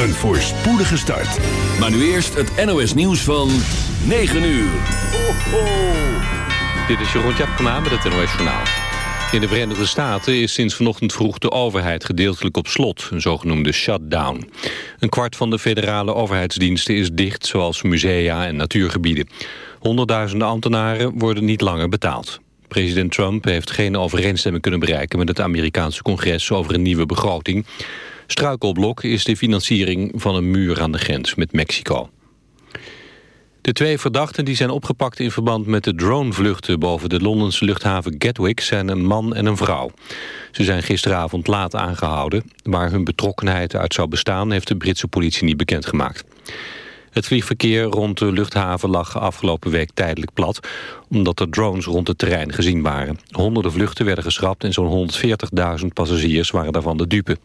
Een voorspoedige start. Maar nu eerst het NOS nieuws van 9 uur. Ho, ho. Dit is Jeroen Tjepkema met het NOS Journaal. In de Verenigde Staten is sinds vanochtend vroeg de overheid gedeeltelijk op slot, een zogenoemde shutdown. Een kwart van de federale overheidsdiensten is dicht, zoals musea en natuurgebieden. Honderdduizenden ambtenaren worden niet langer betaald. President Trump heeft geen overeenstemming kunnen bereiken met het Amerikaanse congres over een nieuwe begroting. Struikelblok is de financiering van een muur aan de grens met Mexico. De twee verdachten die zijn opgepakt in verband met de dronevluchten boven de Londense luchthaven Gatwick zijn een man en een vrouw. Ze zijn gisteravond laat aangehouden. Waar hun betrokkenheid uit zou bestaan heeft de Britse politie niet bekendgemaakt. Het vliegverkeer rond de luchthaven lag afgelopen week tijdelijk plat... omdat er drones rond het terrein gezien waren. Honderden vluchten werden geschrapt en zo'n 140.000 passagiers waren daarvan de dupe.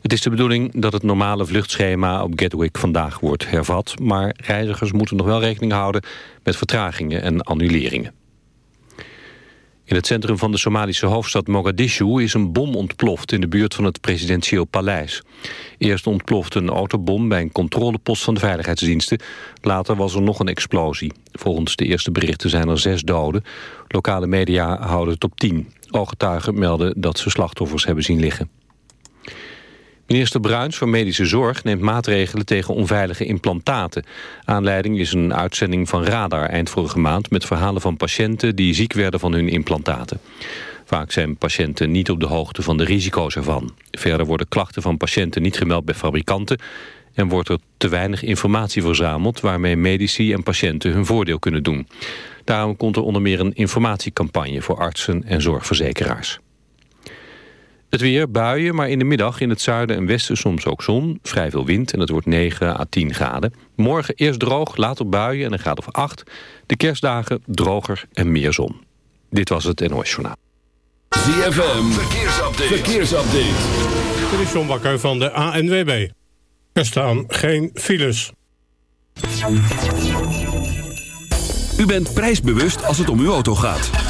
Het is de bedoeling dat het normale vluchtschema op Gatwick vandaag wordt hervat... maar reizigers moeten nog wel rekening houden met vertragingen en annuleringen. In het centrum van de Somalische hoofdstad Mogadishu is een bom ontploft in de buurt van het presidentieel paleis. Eerst ontplofte een autobom bij een controlepost van de veiligheidsdiensten. Later was er nog een explosie. Volgens de eerste berichten zijn er zes doden. Lokale media houden het op tien. Ooggetuigen melden dat ze slachtoffers hebben zien liggen. Minister Bruins van Medische Zorg neemt maatregelen tegen onveilige implantaten. Aanleiding is een uitzending van Radar eind vorige maand... met verhalen van patiënten die ziek werden van hun implantaten. Vaak zijn patiënten niet op de hoogte van de risico's ervan. Verder worden klachten van patiënten niet gemeld bij fabrikanten... en wordt er te weinig informatie verzameld... waarmee medici en patiënten hun voordeel kunnen doen. Daarom komt er onder meer een informatiecampagne... voor artsen en zorgverzekeraars. Het weer, buien, maar in de middag in het zuiden en westen soms ook zon. Vrij veel wind en het wordt 9 à 10 graden. Morgen eerst droog, later buien en een graad of 8. De kerstdagen droger en meer zon. Dit was het NOS Journaal. ZFM, verkeersupdate. verkeersupdate. Dit is John Bakker van de ANWB. Er staan geen files. U bent prijsbewust als het om uw auto gaat.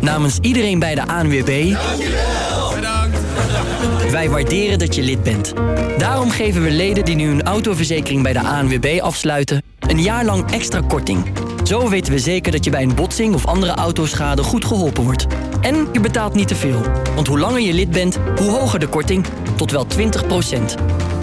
Namens iedereen bij de ANWB... Bedankt. Wij waarderen dat je lid bent. Daarom geven we leden die nu een autoverzekering bij de ANWB afsluiten... een jaar lang extra korting. Zo weten we zeker dat je bij een botsing of andere autoschade goed geholpen wordt. En je betaalt niet te veel. Want hoe langer je lid bent, hoe hoger de korting. Tot wel 20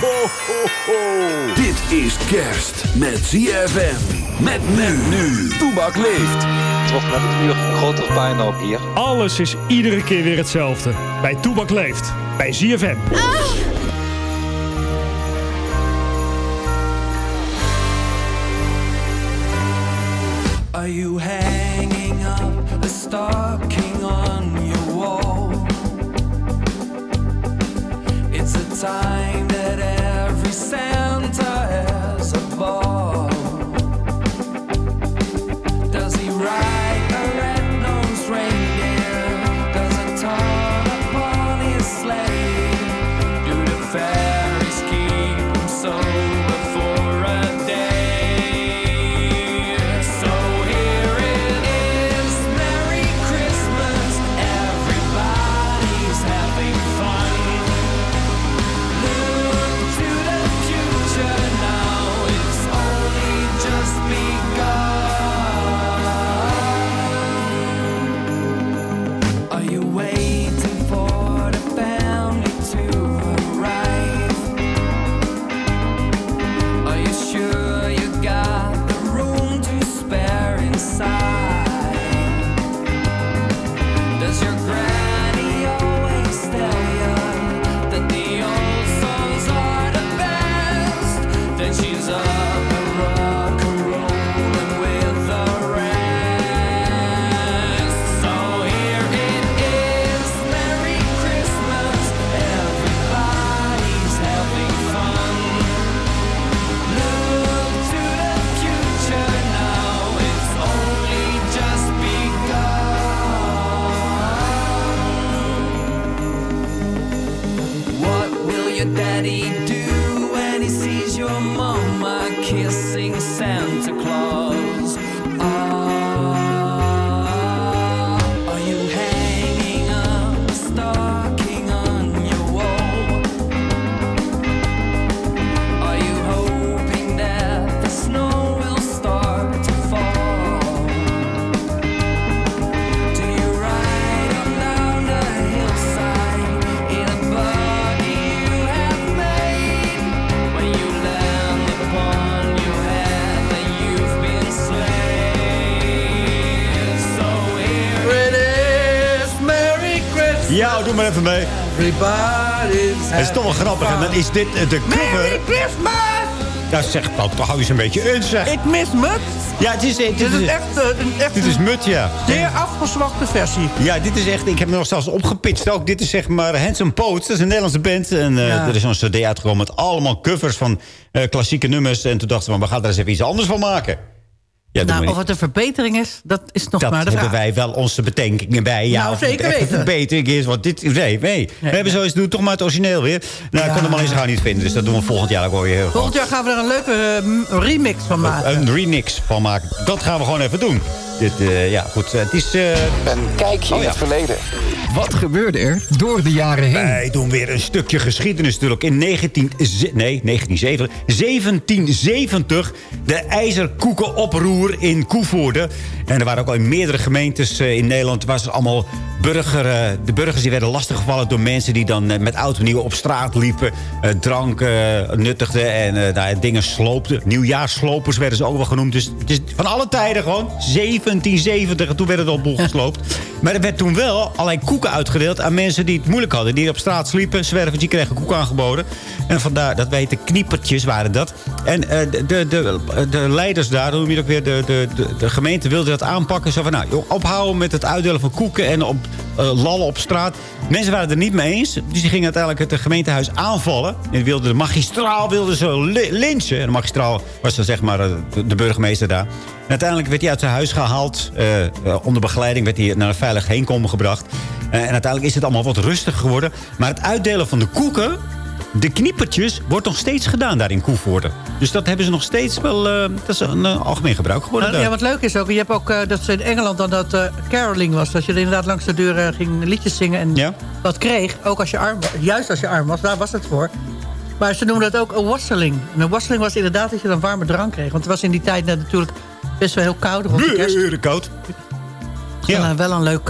Ho, ho, ho. Dit is kerst met ZFM. Met men nu. Toebak leeft. Toch met het uur grotere pijn ook hier. Alles is iedere keer weer hetzelfde. Bij Toebak leeft. Bij ZFM. Are Het is toch wel grappig. En dan is dit eh, de cover. Merry Christmas! Ja, zeg, nou, toch hou je eens een beetje in, zeg. Ik mis Mut. Ja, het is... Het Dit is is echt eh, een echt dit is Mut, ja. zeer afgezwakte versie. Ja, dit is echt... Ik heb hem nog zelfs opgepitst ook. Dit is zeg maar Handsome Poets. Dat is een Nederlandse band. En eh, Ja. er is zo'n cd uitgekomen met allemaal covers van eh, klassieke nummers. En toen dachten we, we gaan er eens even iets anders van maken. Ja, Nou, of het een verbetering is, dat is nog Dat maar de hebben vraag. wij wel onze bedenkingen bij. Ja, Nou, of het zeker echt een weten. verbetering is. Want dit... Nee, nee. we hebben zoiets doen. Toch maar het origineel weer. Nou, ik kon hem al eens gaan niet vinden. Dus dat doen we volgend jaar ook wel weer. Volgend jaar gaan we er een leuke eh, remix van maken. Een remix van maken. Dat gaan we gewoon even doen. Dit, eh, ja, goed. Het is... eh, Een kijkje Oh, in ja. het verleden. Wat gebeurde er door de jaren heen? Wij doen weer een stukje geschiedenis natuurlijk. In 19, ze- nee, 1970, 1770 de ijzerkoekenoproer in Koevoorde. En er waren ook al in meerdere gemeentes eh, in Nederland... was er allemaal burger, eh, de burgers die werden lastiggevallen door mensen... die dan eh, met oud nieuw op straat liepen. drank nuttigden en nou, dingen sloopten. Nieuwjaarslopers werden ze ook wel genoemd. Dus het is van alle tijden gewoon. 1770 en toen werd het op boel gesloopt. Maar er werd toen wel allerlei koeken uitgedeeld aan mensen die het moeilijk hadden. Die op straat sliepen. Zwervers die kregen koek aangeboden. En vandaar, dat weten kniepertjes waren dat. En de, de, de, de leiders daar, hoe noem je dat ook weer, de, de, de, de gemeente wilde dat aanpakken. Zo van, nou, joh, ophouden met het uitdelen van koeken en op, eh, lallen op straat. Mensen waren het er niet mee eens. Dus die gingen uiteindelijk het gemeentehuis aanvallen. En wilden de magistraal wilden ze lynchen. En de magistraal was dan zeg maar eh, de, burgemeester daar. En uiteindelijk werd hij uit zijn huis gehaald. eh, eh, onder begeleiding werd hij naar een veilig heenkomen gebracht. En uiteindelijk is het allemaal wat rustiger geworden. Maar het uitdelen van de koeken... De kniepertjes wordt nog steeds gedaan daar in Koevoorde. Dus dat hebben ze nog steeds wel... eh, dat is een eh, algemeen gebruik geworden. Nou, ja, wat leuk is ook, je hebt ook eh, dat ze in Engeland dan dat caroling was. Dat je er inderdaad langs de deur ging liedjes zingen en Ja. wat kreeg. Ook als je arm was, juist als je arm was, daar was het voor. Maar ze noemen dat ook een wasseling. En een wasseling was inderdaad dat je dan warme drank kreeg. Want het was in die tijd net natuurlijk best wel heel koud rond de kerst. Koud. Wel, een- wel een leuk...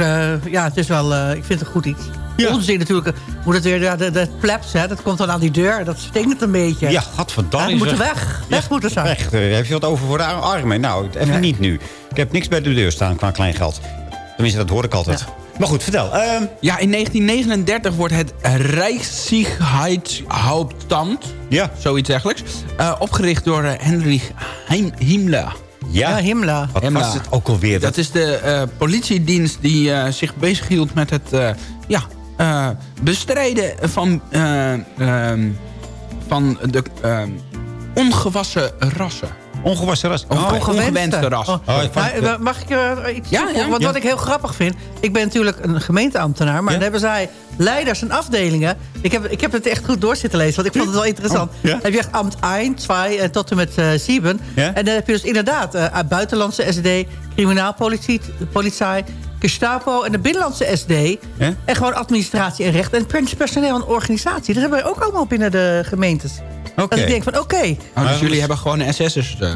ja, het is wel... ik vind het een goed iets. Onzin natuurlijk. Moet het weer... Ja, de, de hè, dat komt dan aan die deur. Dat stinkt een beetje. Ja, gadverdamme. Ja, moeten weg. Weg moeten ze. Echt, eh, heb je wat over voor de ar- armen? Nou, even niet nu. Ik heb niks bij de deur staan qua klein geld. Tenminste, dat hoor ik altijd. Maar goed, vertel. Ehm, Ja, in 1939 wordt het Rijkssicherheidshauptamt, ja. zoiets dergelijks, eh, opgericht door eh, Heinrich Heim Himmler. Ja, Himmler. Wat was het ook alweer? Dat is de eh, politiedienst die eh, zich bezighield met het eh, ja, eh, bestrijden van, eh, ehm, van de ehm, ongewassen rassen. Ongewassen ras? Of Oh, ongewenste ras. Oh, maar, eh, mag ik eh, iets Ja, ja. Want Ja. wat ik heel grappig vind... Ik ben natuurlijk een gemeenteambtenaar... maar dan hebben zij leiders en afdelingen. Ik heb, ik heb het echt goed door zitten lezen... want ik vond het wel interessant. Oh, ja? heb je echt ambt 1, 2 en tot en met eh 7. Ja? En dan heb je dus inderdaad... eh, uit buitenlandse SD, criminaalpolitie, politie, Gestapo en de binnenlandse SD. En gewoon administratie en recht. En pers- personeel en organisatie. Dat hebben wij ook allemaal binnen de gemeentes. Oké. Dat ik denk van oké... Oh, dus jullie hebben gewoon SS'ers. eh.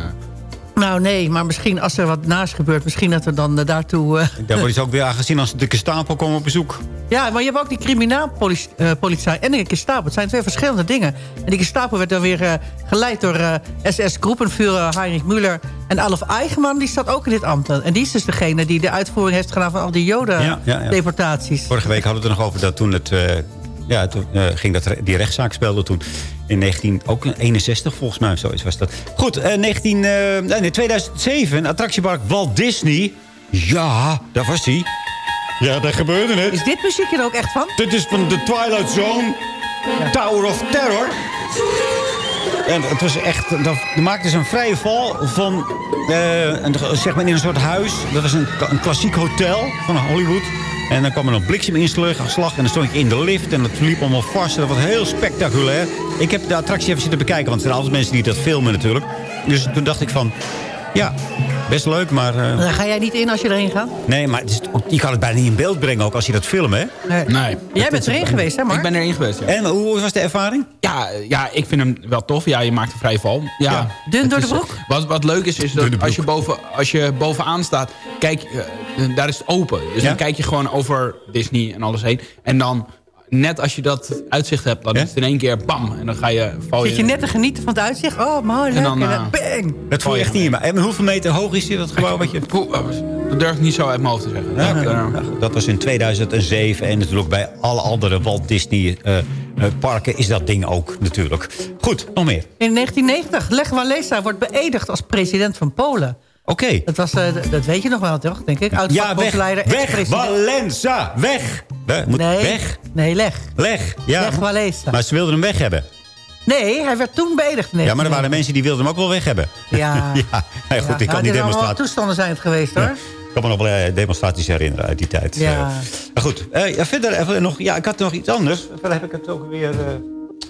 Nou nee, maar misschien als er wat naast gebeurt... misschien dat we dan eh, daartoe... eh, Daar wordt ze ook weer aangezien als de Gestapo komen op bezoek. Ja, maar je hebt ook die criminaalpolitie eh, en de Gestapo. Het zijn twee verschillende dingen. En die Gestapo werd dan weer eh, geleid door SS-groepenvuurder Heinrich Müller. En Alf Eigenman, die staat ook in dit ambt. En die is dus degene die de uitvoering heeft gedaan van al die Ja, ja, ja. Joden-deportaties. Vorige week hadden we het er nog over dat toen het... ja, toen ging dat, die rechtszaak speelde toen. In 19, ook in 61 volgens mij, zoiets was dat. Goed, eh, 19, eh, nee, nee, 2007, attractiepark Walt Disney. Ja, daar was hij. Ja, daar gebeurde het. Is dit muziekje er ook echt van? Dit is van The Twilight Zone. Tower of Terror. En het was echt... Dat maakte ze een vrije val van... eh, een, zeg maar in een soort huis. Dat was een, een klassiek hotel van Hollywood. En dan kwam er een blikseminslag en dan stond ik in de lift en dat liep allemaal vast. En dat was heel spectaculair. Ik heb de attractie even zitten bekijken, want er zijn altijd mensen die dat filmen natuurlijk. Dus toen dacht ik van, ja, best leuk, maar... eh, Daar ga jij niet in als je erin gaat? nee, maar het is, je kan het bijna niet in beeld brengen ook als je dat filmt, hè? Nee. Nee. Jij bent erin geweest, hè Mark? Ik ben erin geweest, ja. En hoe was de ervaring? Ja, ja, ik vind hem wel tof. Ja, je maakt een vrije val. Ja. Ja. Dun door de broek? eh, Wat, wat leuk is, is dat als je, boven, als je bovenaan staat... Kijk, eh, daar is het open. Dus Ja? dan kijk je gewoon over Disney en alles heen. En dan net als je dat uitzicht hebt, dan is het in één keer bam. En dan ga je, val je... Zit je net te genieten van het uitzicht? Oh, mooi, leuk. En dan, En eh, dan bang. Dat voel je echt niet in. Maar en hoeveel meter hoog is dit, dat gebouw? Wat je... Dat durf ik niet zo uit mijn hoofd te zeggen. Ja, dat was in 2007. En natuurlijk bij alle andere Walt Disney eh, eh, parken is dat ding ook natuurlijk. Goed, nog meer. In 1990, Lech Walesa wordt beëdigd als president van Polen. Oké. Dat, was, eh, dat weet je nog wel, toch? Denk ik. Oud Ja, weg, weg. Valenza, weg. We, moet Nee, weg, nee, Leg. leg. Ja. Lech Walesa. Maar ze wilden hem weg hebben. Nee, hij werd toen beëdigd. in Ja, maar er 1990. waren mensen die wilden hem ook wel weg hebben. Ja. ja. Nee, goed, Ja, ik kan nou, die dit allemaal demonstratie... toestanden zijn het geweest, hoor. Ik kan me nog wel eh, demonstraties herinneren uit die tijd. Ja. Eh, maar goed, eh, ja, verder even nog... Ja, ik had nog iets anders. Verder heb ik het ook weer... eh,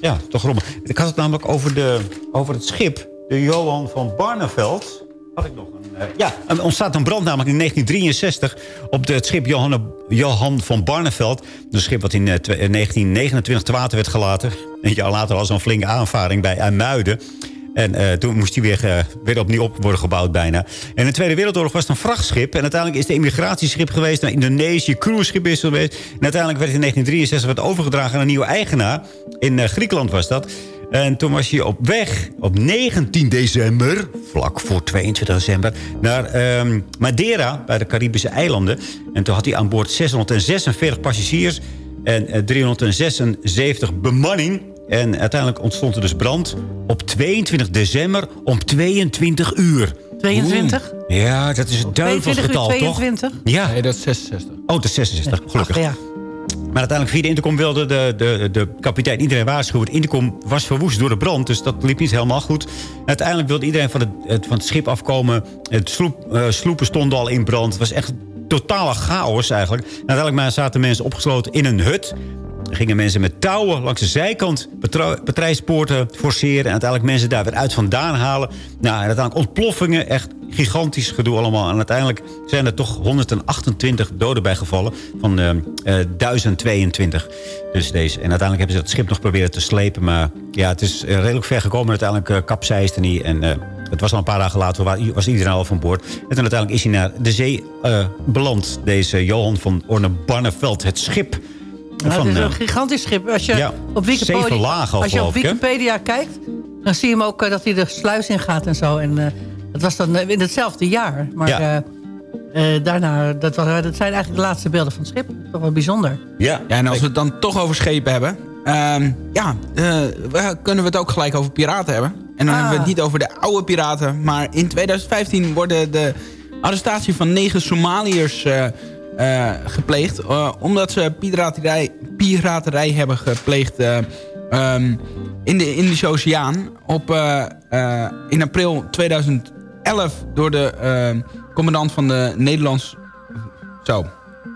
ja, toch rommel. Ik had het namelijk over, de, over het schip. De Johan van Barneveld. Had ik nog een... eh, ja, er ontstaat een brand namelijk in 1963... op de, het schip Johan, Johan van Barneveld. Een schip wat in eh, twe- eh, 1929 te water werd gelaten. Een jaar later was een flinke aanvaring bij IJmuiden. En eh, toen moest hij weer, weer opnieuw op worden gebouwd bijna. En in de Tweede Wereldoorlog was het een vrachtschip. En uiteindelijk is het een immigratieschip geweest naar Indonesië. Cruiseschip is het geweest. En uiteindelijk werd het in 1963 werd overgedragen aan een nieuwe eigenaar. In Griekenland was dat. En toen was hij op weg op 19 december, vlak voor 22 december... naar ehm, Madeira, bij de Caribische eilanden. En toen had hij aan boord 646 passagiers en eh, 376 bemanning... En uiteindelijk ontstond er dus brand op 22 december om 22 uur. 22? Oeh. Ja, dat is het 22 uur duivelsgetal, toch? 22? Ja. Nee, dat is 66. Oh, dat is 66, gelukkig. Ach, ja. Maar uiteindelijk via de intercom wilde de, de, de kapitein iedereen waarschuwen. De intercom was verwoest door de brand, dus dat liep niet helemaal goed. Uiteindelijk wilde iedereen van het, het- van het schip afkomen. Het sloep, eh, sloepen stonden al in brand. Het was echt totale chaos eigenlijk. En uiteindelijk zaten mensen opgesloten in een hut. Gingen mensen met touwen langs de zijkant patrijspoorten forceren. En uiteindelijk mensen daar weer uit vandaan halen. Nou, en uiteindelijk ontploffingen. Echt gigantisch gedoe allemaal. En uiteindelijk zijn er toch 128 doden bijgevallen. Van eh, eh, 1022. Dus deze. En uiteindelijk hebben ze het schip nog proberen te slepen. Maar ja, het is eh, redelijk ver gekomen. Uiteindelijk uh, kapseisde niet. En eh, het was al een paar dagen later. wa- Was iedereen al van boord. En toen uiteindelijk is hij naar de zee eh, beland. Deze Johan van Orne-Barneveld. Het schip... Nou, van, het is eh, een gigantisch schip. Als je, ja, op, Wikipedia, zeven lagen al, als je op ik? Wikipedia kijkt, dan zie je hem ook eh, dat hij de sluis in gaat en zo. En eh, dat was dan eh, in hetzelfde jaar. Maar Ja. eh, eh, daarna, dat, was, dat zijn eigenlijk de laatste beelden van het schip. Toch wel bijzonder. Ja. Ja, en als we het dan toch over schepen hebben... ehm, ja, eh, we- kunnen we het ook gelijk over piraten hebben. En dan Ah. hebben we het niet over de oude piraten. Maar in 2015 worden de arrestatie van negen Somaliërs eh, eh, gepleegd. eh, omdat ze piraterij, piraterij hebben gepleegd eh, ehm, in de Indische Oceaan. Op, eh, eh, in april 2011 door de eh, commandant van de Nederlands... Zo,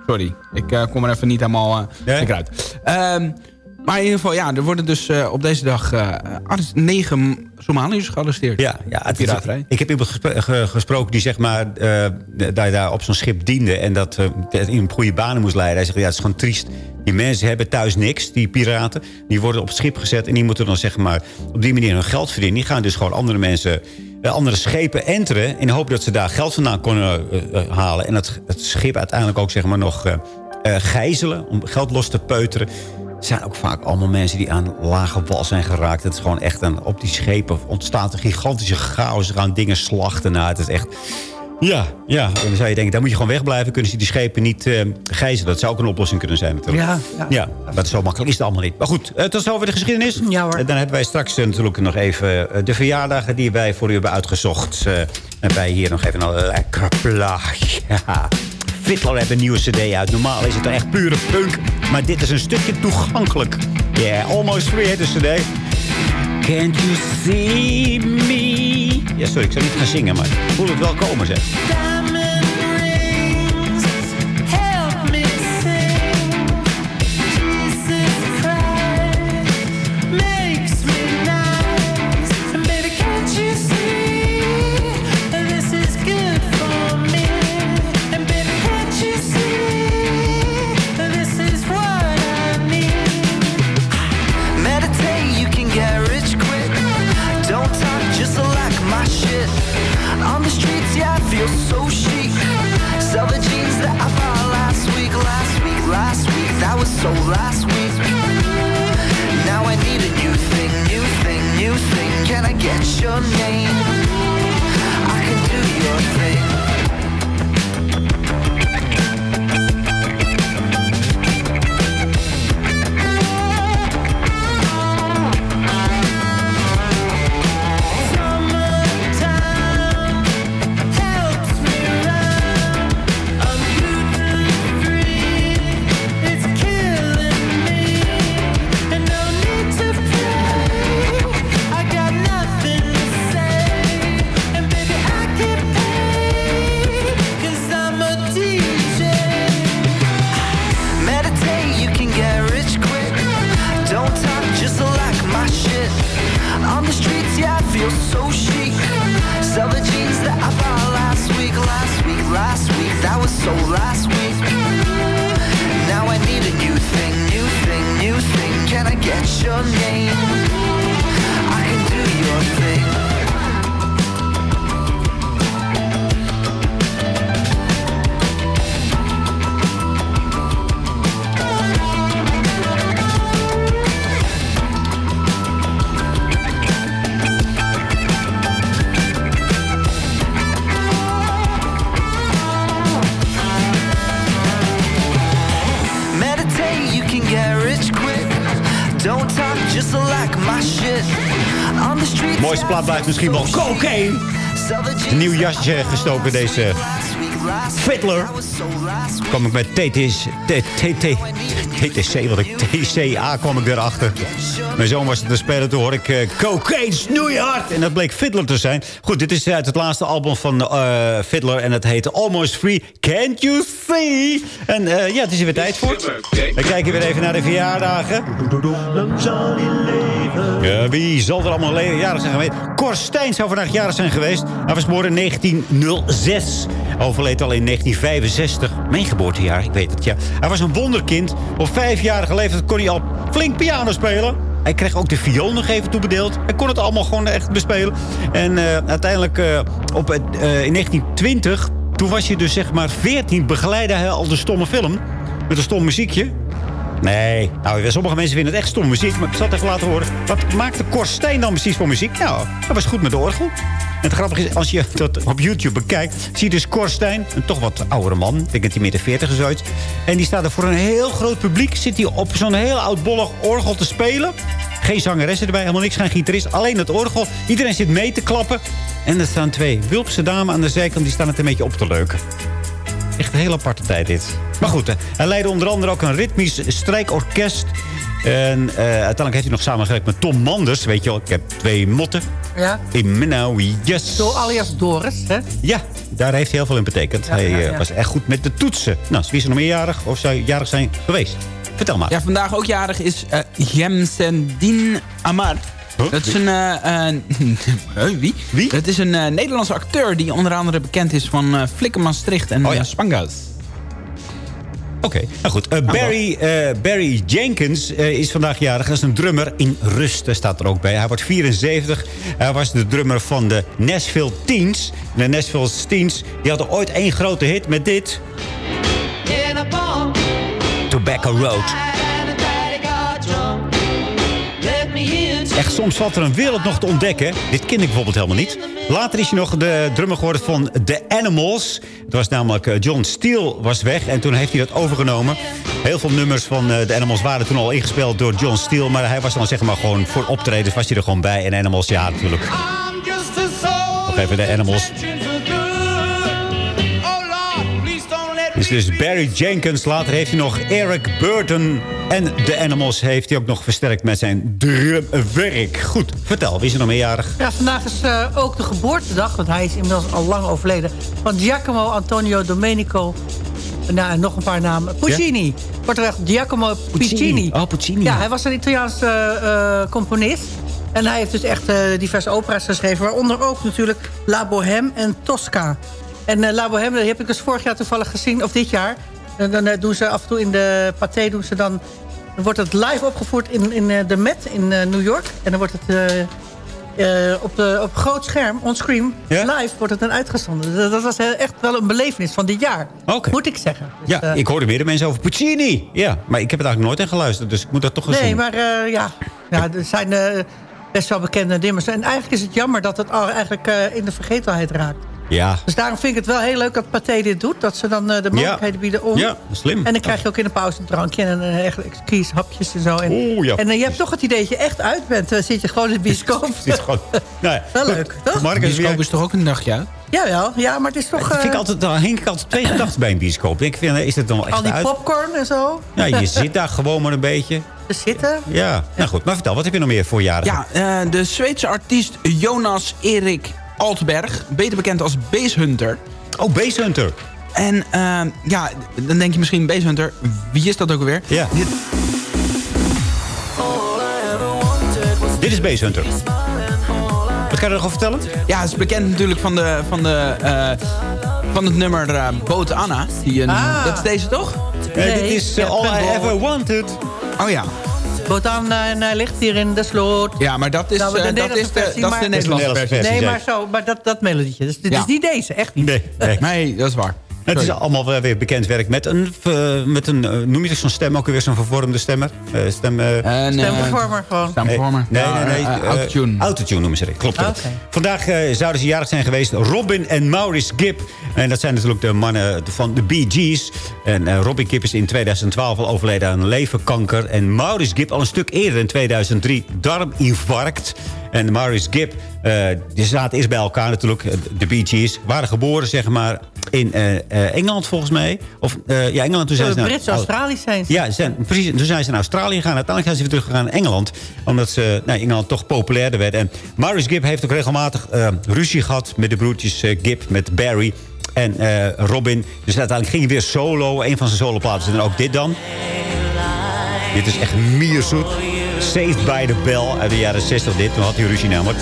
sorry. Ik eh, kom er even niet helemaal eh, lekker uit. Ehm, maar in ieder geval, ja, er worden dus eh, op deze dag arrest- negen Somaliërs gearresteerd. Ja, ja het is- ik heb iemand gespro- ge- gesproken die zeg maar, eh, daar, daar op zo'n schip diende... en dat dat in goede banen moest leiden. Hij zegt, ja, het is gewoon triest. Die mensen hebben thuis niks, die piraten. Die worden op het schip gezet en die moeten dan zeg maar, op die manier hun geld verdienen. Die gaan dus gewoon andere mensen, andere schepen enteren... in de hoop dat ze daar geld vandaan kunnen halen. En het, het schip uiteindelijk ook zeg maar, nog gijzelen om geld los te peuteren... Het zijn ook vaak allemaal mensen die aan lage wal zijn geraakt. Het is gewoon echt een, op die schepen ontstaat een gigantische chaos. Er gaan dingen slachten. Nou, het is echt... Ja, ja. En dan zou je denken, daar moet je gewoon wegblijven. Kunnen ze die schepen niet gijzelen. Dat zou ook een oplossing kunnen zijn natuurlijk. Ja, ja. ja maar zo makkelijk is het allemaal niet. Maar goed, eh, tot zover de geschiedenis. Ja hoor. En dan hebben wij straks eh, natuurlijk nog even de verjaardagen... die wij voor u hebben uitgezocht. En wij hier nog even een lekker plaatje. Ja. Fiddler heeft een nieuwe cd uit. Normaal is het echt pure punk. Maar dit is een stukje toegankelijk. Yeah, Almost Free heet de cd. Can't you see me? Ja, sorry, ik zou niet gaan zingen, maar ik voel het wel komen, zeg. so chic. Sell the jeans that I bought last week, last week, last week. That was so last week. Now I need a new thing, new thing, new thing. Can I get your name? I can do your thing. Misschien wel cocaine. Een nieuw jasje gestoken, deze Fiddler. Kom ik met TTC, wat ik TCA kwam ik erachter. Mijn zoon was te spelen, toen hoorde ik eh, cocaine snoeihard. En dat bleek Fiddler te zijn. Goed, dit is uit het laatste album van eh, Fiddler. En het heet Almost Free. Can't you see? En eh, ja, het is er weer tijd voor. We kijken weer even naar de verjaardagen. Ja, wie zal er allemaal le- jarig zijn geweest? Cor Stijn zou vandaag jarig zijn geweest. Hij was geboren in 1906. Overleed al in 1965. Mijn geboortejaar, ik weet het, ja. Hij was een wonderkind. Op vijfjarige leeftijd kon hij al flink piano spelen. Hij kreeg ook de viool nog even toebedeeld. Hij kon het allemaal gewoon echt bespelen. En eh, uiteindelijk eh, op, eh, in 1920... toen was hij dus zeg maar 14... begeleidde hij al de stomme film. Met een stom muziekje. Nee, nou, sommige mensen vinden het echt stom muziek. Maar ik zal het even laten horen. Wat maakte Cor Stijn dan precies voor muziek? Nou, hij was goed met de orgel. En het grappige is, als je dat op YouTube bekijkt... zie je dus Cor Stijn, een toch wat oudere man. Ik denk dat hij midden 40 is zoiets. En die staat er voor een heel groot publiek. Zit hij op zo'n heel oudbollig orgel te spelen. Geen zangeressen erbij, helemaal niks, geen gitarist. Alleen het orgel. Iedereen zit mee te klappen. En er staan twee Wulpse dames aan de zijkant. Die staan het een beetje op te leuken. Echt een hele aparte tijd dit. Maar goed, hè, hij leidde onder andere ook een ritmisch strijkorkest. En eh, uiteindelijk heeft hij nog samengewerkt met Tom Manders. Weet je wel, ik heb twee motten Ja. in Menawi. Yes. Door alias Doris, hè? Ja, daar heeft hij heel veel in betekend. hij ja, eh, ja. was echt goed met de toetsen. Nou, wie is er nog meerjarig of zou jarig zijn geweest? Vertel maar. Ja, vandaag ook jarig is uh, Jemsendin Amar. Dat is een... eh, eh, wie? Wie? Dat is een eh, Nederlandse acteur die onder andere bekend is van eh Flikker Maastricht en Oh ja. Spangas. Oké, nou goed. Eh, Barry, eh, Barry Jenkins eh, is vandaag jarig. Dat is een drummer in rust, daar staat er ook bij. Hij wordt 74. Hij was de drummer van de Nashville Teens. En de Nashville Teens die hadden ooit één grote hit met dit. Tobacco Road. Echt, soms valt er een wereld nog te ontdekken. Dit ken ik bijvoorbeeld helemaal niet. Later is hij nog de drummer geworden van The Animals. Het was namelijk eh, John Steele was weg. En toen heeft hij dat overgenomen. Heel veel nummers van eh, The Animals waren toen al ingespeeld door John Steele. Maar hij was dan zeg maar gewoon voor optredens was hij er gewoon bij. En Animals, ja natuurlijk. Nog even de Animals. Dus, Barry Jenkins. Later heeft hij nog Eric Burton. En The Animals heeft hij ook nog versterkt met zijn drumwerk. Goed, vertel. Wie is er nog meerjarig? Ja, vandaag is eh, ook de geboortedag, want hij is inmiddels al lang overleden... van Giacomo Antonio Domenico. Nou, nog een paar namen. Puccini. Kortweg, Giacomo Puccini. Oh, Puccini. Ja, hij was een Italiaanse eh, componist. En hij heeft dus echt eh, diverse opera's geschreven... waaronder ook natuurlijk La Bohème en Tosca. En eh, La Bohème die heb ik dus vorig jaar toevallig gezien, of dit jaar. En dan eh, doen ze af en toe in de pathé... Doen ze dan, dan wordt het live opgevoerd in, in eh, de Met in New York. En dan wordt het... op, de, op groot scherm, onscreen, live, wordt het dan uitgezonden. Dat, dat was echt wel een belevenis van dit jaar. Moet ik zeggen. Dus, Ja, ik hoorde meer mensen over Puccini. Ja, maar ik heb het eigenlijk nooit aan geluisterd. Dus ik moet dat toch eens Nee, doen. maar ja, ja, er zijn... best wel bekende nummers. En eigenlijk is het jammer dat het al eigenlijk in de vergetelheid raakt. Ja. Dus daarom vind ik het wel heel leuk dat Pathé dit doet. Dat ze dan eh, de mogelijkheden bieden om. Ja, slim. En dan krijg je ook in de pauze een drankje en een echt exquis hapjes en zo. En, Oeh, ja. en eh, je hebt toch het idee dat je echt uit bent. Dan zit je gewoon in de bioscoop. Zit gewoon, nou ja. Wel leuk, toch? Marcus, Bioscoop weer- is toch ook een dagje uit? Jawel, ja, maar het is toch... Vind ik eh, altijd, dan hink ik altijd twee gedachten bij een bioscoop. Ik vind, is het dan wel echt al die uit? popcorn en zo. Ja, je zit daar gewoon maar een beetje. Te zitten. Ja, nou goed. Maar vertel, wat heb je nog meer voor jaren? Ja, eh, de Zweedse artiest Jonas Erik Altberg, beter bekend als Basehunter. Oh, Basehunter. En eh, ja, dan denk je misschien Basehunter, wie is dat ook alweer? Ja. Dit, Dit is Basehunter. Wat kan je er nog over vertellen? ja, het is bekend natuurlijk van, de, van, de, eh, van het nummer eh, Boot Anna. Die, een- Ah. Dat is deze toch? Nee, dit is uh, All I. Ever Wanted. Oh ja. Botan en hij ligt hier in de sloot. Ja, maar dat is, Nou, maar de eh, dat Nederlandse is de, versie, dat is de Nederlandse versie. Nee, maar, zo, maar dat, dat melodietje. Dus dit Ja. is niet deze, echt niet. Nee, nee. Nee, dat is waar. Het is allemaal wel weer bekend werk met een, eh, met een eh, noem je het zo'n stem ook weer zo'n vervormde stemmer? Eh, stem, eh, En, Stemvervormer gewoon. Stemvervormer. Nee, nee, nee. Autotune. Autotune noemen ze dat. Klopt. Ah, oké. Vandaag zouden ze jarig zijn geweest. Robin en Maurice Gibb. En dat zijn natuurlijk de mannen van de Bee Gees. En eh, Robin Gibb is in 2012 al overleden aan leverkanker. En Maurice Gibb al een stuk eerder in 2003 darminfarct. En Maurice Gibb, eh, die zaten eerst bij elkaar natuurlijk. eh, De Bee Gees waren geboren zeg maar in eh, Engeland volgens mij. Of ja, Engeland. Toen zijn ze naar- Brits-Australisch zijn ze. ja, zijn, precies. Toen zijn ze naar Australië gegaan. Uiteindelijk zijn ze weer teruggegaan naar Engeland. Omdat ze, nou, Engeland toch populairder werd. En Maurice Gibb heeft ook regelmatig ruzie gehad met de broertjes Gibb, met Barry en Robin. Dus uiteindelijk ging hij weer solo. Een van zijn soloplaten dan ook dit dan. Dit is echt mierzoet. Saved by the Bell uit de jaren 60 dit. Toen had hij ruzie namelijk.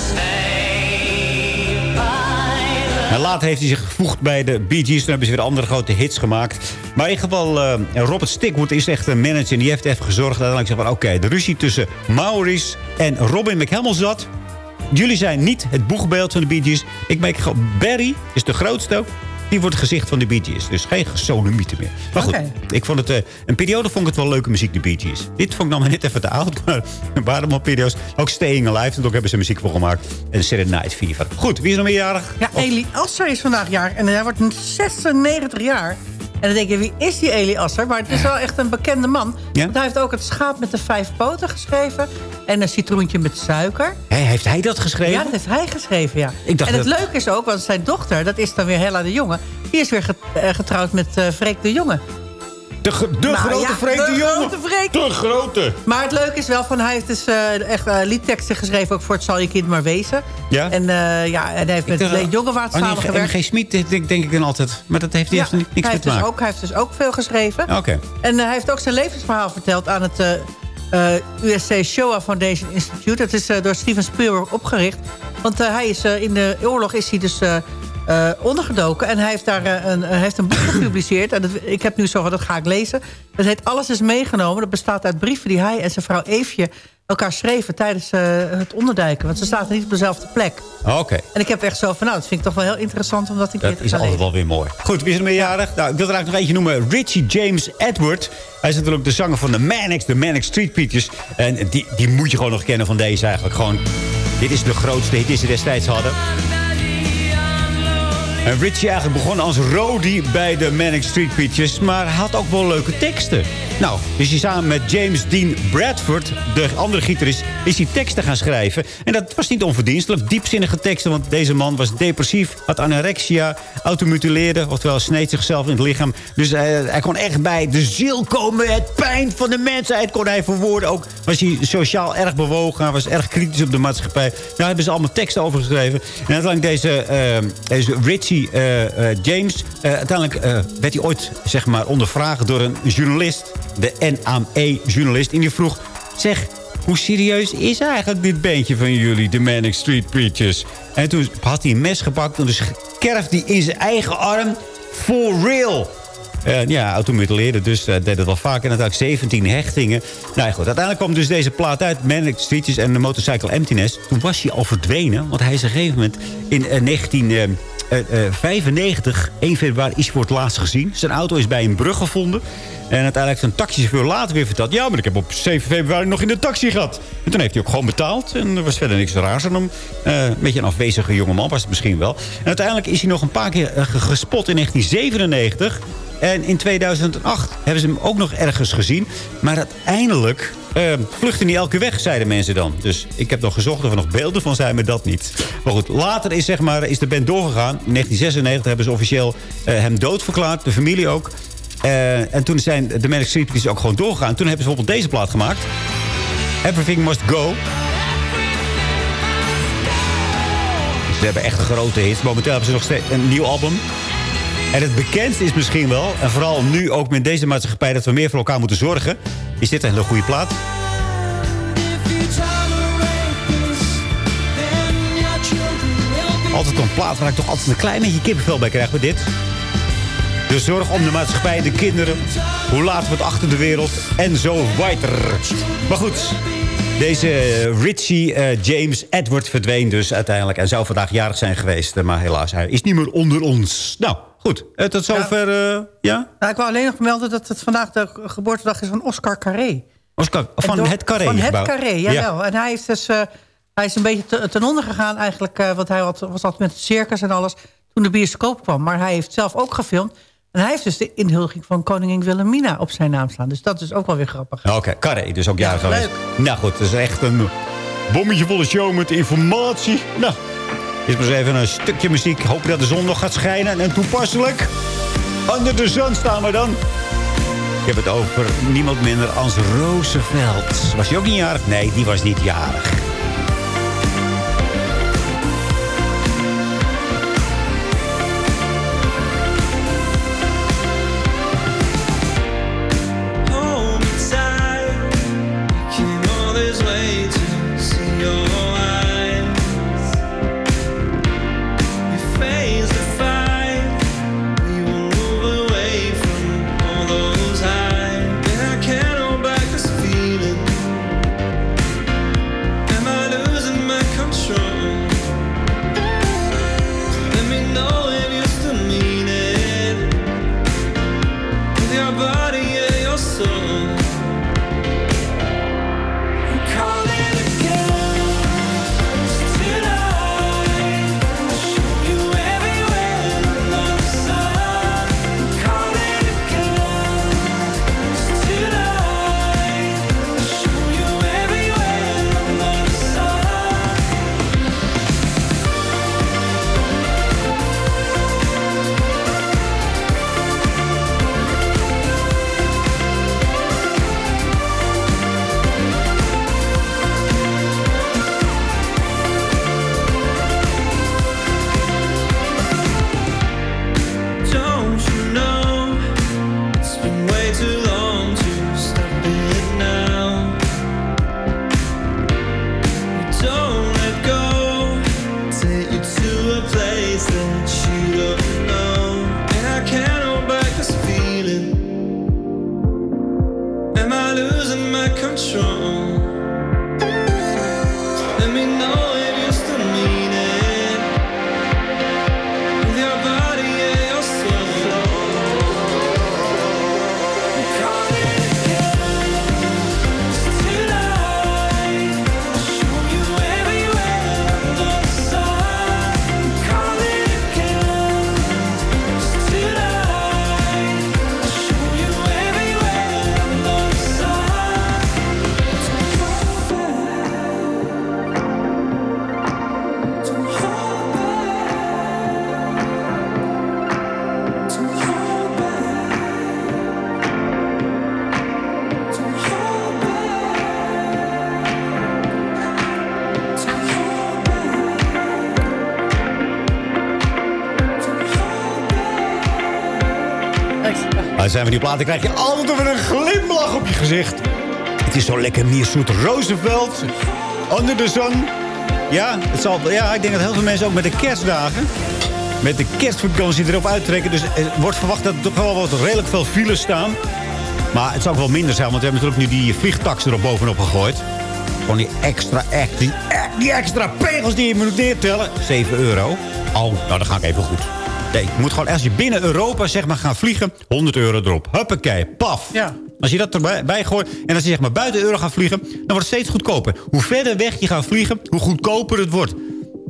En later heeft hij zich gevoegd bij de Bee Gees. Toen hebben ze weer andere grote hits gemaakt. Maar in ieder geval, eh, Robert Stickwood is echt een manager. En die heeft even gezorgd dat uiteindelijk zeg van... Oké, de ruzie tussen Maurice en Robin McHamel zat. Jullie zijn niet het boegbeeld van de Bee Gees. Ik merk Barry is de grootste. Die wordt het gezicht van de Bee Gees. Dus geen gesodemieten meer. Maar goed, ik vond het... eh, een periode vond ik het wel leuke muziek, de Bee Gees. Dit vond ik dan maar net even te oud. Maar er waren wel periodes. Ook Staying Alive, en ook hebben ze muziek voor gemaakt. En Saturday Night Fever. Goed, wie is nog meerjarig? Ja, Eli Asser is vandaag jaar en hij wordt 96 jaar. En dan denk je, wie is die Eli Asser? Maar het is wel echt een bekende man. Ja? Want hij heeft ook het schaap met de vijf poten geschreven. En een citroentje met suiker. Heeft hij dat geschreven? Ja, dat heeft hij geschreven, ja. Ik dacht en het dat- leuke is ook, want zijn dochter, dat is dan weer Hella de Jonge... die is weer eh, getrouwd met eh Freek de Jonge. De, de Nou grote ja, Freek de, grote Freek. De grote. Maar het leuke is wel, van, hij heeft dus eh, echt eh, liedteksten geschreven... ook voor Het zal je kind maar wezen. Ja? En, eh, ja, en hij heeft met Leen Jongewaard samengewerkt. MG Smit, denk, denk ik dan altijd. Maar dat heeft, die Ja, heeft niks hij, heeft te dus maken. ook, hij heeft dus ook veel geschreven. Oké. En hij heeft ook zijn levensverhaal verteld aan het eh, eh, USC Shoah Foundation Institute. Dat is eh, door Steven Spielberg opgericht. Want hij is, in de oorlog is hij dus eh, ondergedoken. En hij heeft daar eh, een, hij heeft een boek gepubliceerd. En dat, ik heb nu zo dat ga ik lezen. Dat heet Alles is meegenomen. Dat bestaat uit brieven die hij en zijn vrouw Eefje elkaar schreven tijdens eh, het onderduiken. Want ze zaten niet op dezelfde plek. Oké. En ik heb echt zo van, nou, dat vind ik toch wel heel interessant om dat een keer Dat is altijd wel weer mooi. Goed, wie is er meerjarig? Nou, ik wil er eigenlijk nog eentje noemen. Richie James Edward. Hij is natuurlijk de zanger van de Manics, de Manic Street Preachers. En die, die moet je gewoon nog kennen van deze eigenlijk. Gewoon, dit is de grootste hit die ze destijds hadden. En Richie eigenlijk begon als roadie bij de Manic Street Preachers. Maar had ook wel leuke teksten. Nou, dus hij samen met James Dean Bradford, de andere gitarist... is hij teksten gaan schrijven. En dat was niet onverdienstelijk. Diepzinnige teksten, want deze man was depressief... had anorexia, automutileerde... oftewel sneed zichzelf in het lichaam. Dus hij, hij kon echt bij de ziel komen. Het pijn van de mensheid kon hij verwoorden. Ook was hij sociaal erg bewogen. Was erg kritisch op de maatschappij. Daar hebben ze allemaal teksten over geschreven. En uiteindelijk deze, eh, deze Richie eh, eh, James... eh, uiteindelijk werd hij ooit zeg maar, ondervragen door een journalist... de NAME-journalist. En die vroeg... Zeg, hoe serieus is eigenlijk dit bandje van jullie, de Manic Street Preachers? En toen had hij een mes gepakt en dus kerft hij in zijn eigen arm... For real! En ja, automutileerde, dus deed het wel vaak. En uiteindelijk 17 hechtingen. Nou ja, goed, uiteindelijk kwam dus deze plaat uit. Manic Streetjes en de Motorcycle Emptiness. Toen was hij al verdwenen. Want hij is op een gegeven moment in eh, 19... eh, 1995, 1 februari, is voor het laatst gezien. Zijn auto is bij een brug gevonden. En uiteindelijk een taxichauffeur later weer verteld... ja, maar ik heb op 7 februari nog in de taxi gehad. En toen heeft hij ook gewoon betaald. En er was verder niks raars aan hem. Eh, een beetje een afwezige jongeman was het misschien wel. En uiteindelijk is hij nog een paar keer eh, ge- gespot in 1997... En in 2008 hebben ze hem ook nog ergens gezien. Maar uiteindelijk eh, vluchtte hij elke weg, zeiden mensen dan. Dus ik heb nog gezocht of er nog beelden van zijn, maar dat niet. Maar goed, later is, zeg maar, is de band doorgegaan. In 1996 hebben ze officieel eh, hem doodverklaard, de familie ook. Eh, en toen zijn de Manic Street ook gewoon doorgegaan. Toen hebben ze bijvoorbeeld deze plaat gemaakt. Everything Must Go. Ze hebben echt grote hits. Momenteel hebben ze nog steeds een nieuw album. En het bekendste is misschien wel, en vooral nu ook met deze maatschappij... dat we meer voor elkaar moeten zorgen, is dit een hele goede plaat. Altijd een plaat waar ik toch altijd een klein beetje kippenvel bij krijg met dit. De zorg om de maatschappij, de kinderen. Hoe laten we het achter de wereld? En zo weiter. Maar goed, deze Richie eh, James Edward verdween dus uiteindelijk. En zou vandaag jarig zijn geweest. eh, Maar helaas, hij is niet meer onder ons. Nou, goed. Eh, tot zover, eh, ja? Nou, ik wou alleen nog melden dat het vandaag de geboortedag is van Oscar Carré. Oscar, van door- het Carré. Van het gebouw. Carré, jawel. En hij is dus... eh, hij is een beetje te- ten onder gegaan eigenlijk. want hij had, was altijd met het circus en alles. Toen de bioscoop kwam. Maar hij heeft zelf ook gefilmd. En hij heeft dus de inhuldiging van koningin Wilhelmina op zijn naam staan. Dus dat is ook wel weer grappig. Oké, Carré, dus ook Ja, geweest. Nou goed, het is echt een bommetje volle show met informatie. Nou, is maar eens even een stukje muziek. Hoop dat de zon nog gaat schijnen. En toepasselijk, onder de zon staan we dan. Ik heb het over niemand minder als Roosevelt. Was hij ook niet jarig? Nee, die was niet jarig. Control? Zijn we die platen krijg je altijd weer een glimlach op je gezicht. Het is zo lekker mierzoet. Roosevelt, Under the Sun. Ja, het zal, ja, ik denk dat heel veel mensen ook met de kerstdagen... met de kerstvakantie erop uittrekken. Dus er wordt verwacht dat er toch wel wat redelijk veel files staan. Maar het zal ook wel minder zijn, want we hebben natuurlijk nu die vliegtax erop bovenop gegooid. Gewoon die extra, echt, die, die extra pegels die je moet neertellen. 7 euro. Oh, nou dan ga ik even goed. Nee, je moet gewoon als je binnen Europa zeg maar gaan vliegen, 100 euro erop. Huppakee, paf. Ja. Als je dat erbij bij gooit en als je zeg maar buiten euro gaat vliegen, dan wordt het steeds goedkoper. Hoe verder weg je gaat vliegen, hoe goedkoper het wordt.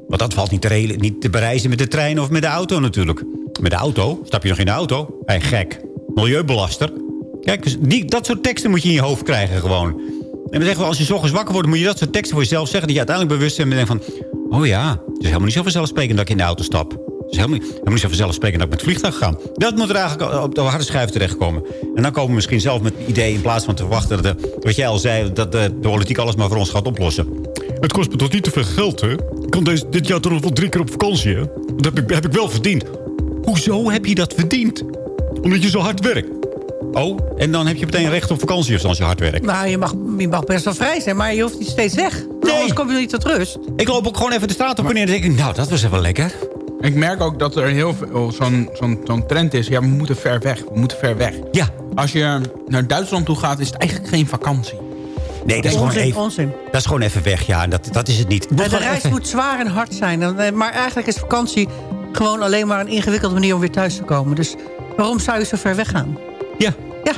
Want dat valt niet te, relen- niet te bereizen met de trein of met de auto natuurlijk. Met de auto? Stap je nog in de auto? Hey, gek. Milieubelaster. Kijk, dus die, dat soort teksten moet je in je hoofd krijgen gewoon. En dan zeggen we, als je 's ochtends wakker wordt... moet je dat soort teksten voor jezelf zeggen... dat je uiteindelijk bewust bent en denkt van... oh ja, het is helemaal niet zo vanzelfsprekend dat ik in de auto stap. Het is helemaal niet, helemaal niet zo vanzelfsprekend dat ik met het vliegtuig ga. Dat moet er eigenlijk op de harde schijf terechtkomen. En dan komen we misschien zelf met ideeën... in plaats van te wachten, dat de, wat jij al zei... dat de, de politiek alles maar voor ons gaat oplossen. Het kost me toch niet te veel geld, hè? Ik kan deze, dit jaar toch nog wel drie keer op vakantie, hè? Dat heb ik, heb ik wel verdiend. Hoezo heb je dat verdiend? Omdat je zo hard werkt. Oh, en dan heb je meteen recht op vakantie als je hard werkt. Nou, je mag, je mag best wel vrij zijn, maar je hoeft niet steeds weg. Nee. Anders kom je niet tot rust. Ik loop ook gewoon even de straat op en neer en denk ik... nou, dat was even lekker. Ik merk ook dat er heel veel zo'n zo'n zo'n trend is. Ja, we moeten ver weg. We moeten ver weg. Ja. Als je naar Duitsland toe gaat, is het eigenlijk geen vakantie. Nee, dat is, Onzin, gewoon even, onzin. dat is gewoon even weg. Ja, dat, dat is het niet. Het De, reis even- moet zwaar en hard zijn. Eh, Maar eigenlijk is vakantie gewoon alleen maar een ingewikkelde manier om weer thuis te komen. Dus waarom zou je zo ver weg gaan? Ja. Ja.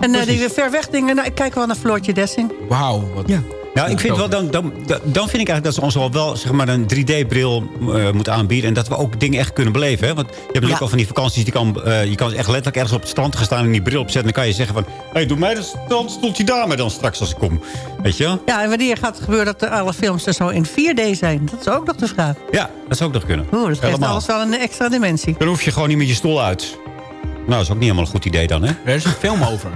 En eh, die weer ver weg dingen, nou, ik kijk wel naar Floortje Dessing. Wauw. Wat... Ja. Nou, ik vind wel, dan, dan, dan vind ik eigenlijk dat ze ons wel, wel zeg maar, een 3D-bril moeten aanbieden. En dat we ook dingen echt kunnen beleven. Hè? Want je hebt natuurlijk Ja. al van die vakanties. Die kan, eh, je kan echt letterlijk ergens op het strand gaan staan en die bril opzetten. Dan kan je zeggen van... Hé, hey, doe mij de strandstoeltje daar maar dan straks als ik kom. Weet je wel? Ja, en wanneer gaat het gebeuren dat alle films er zo in 4D zijn? Dat is ook nog de vraag. Ja, dat zou ook nog kunnen. Oeh, dat geeft Helemaal. alles wel een extra dimensie. Dan hoef je gewoon niet met je stoel uit. Nou, dat is ook niet helemaal een goed idee dan, hè? Er is een film over.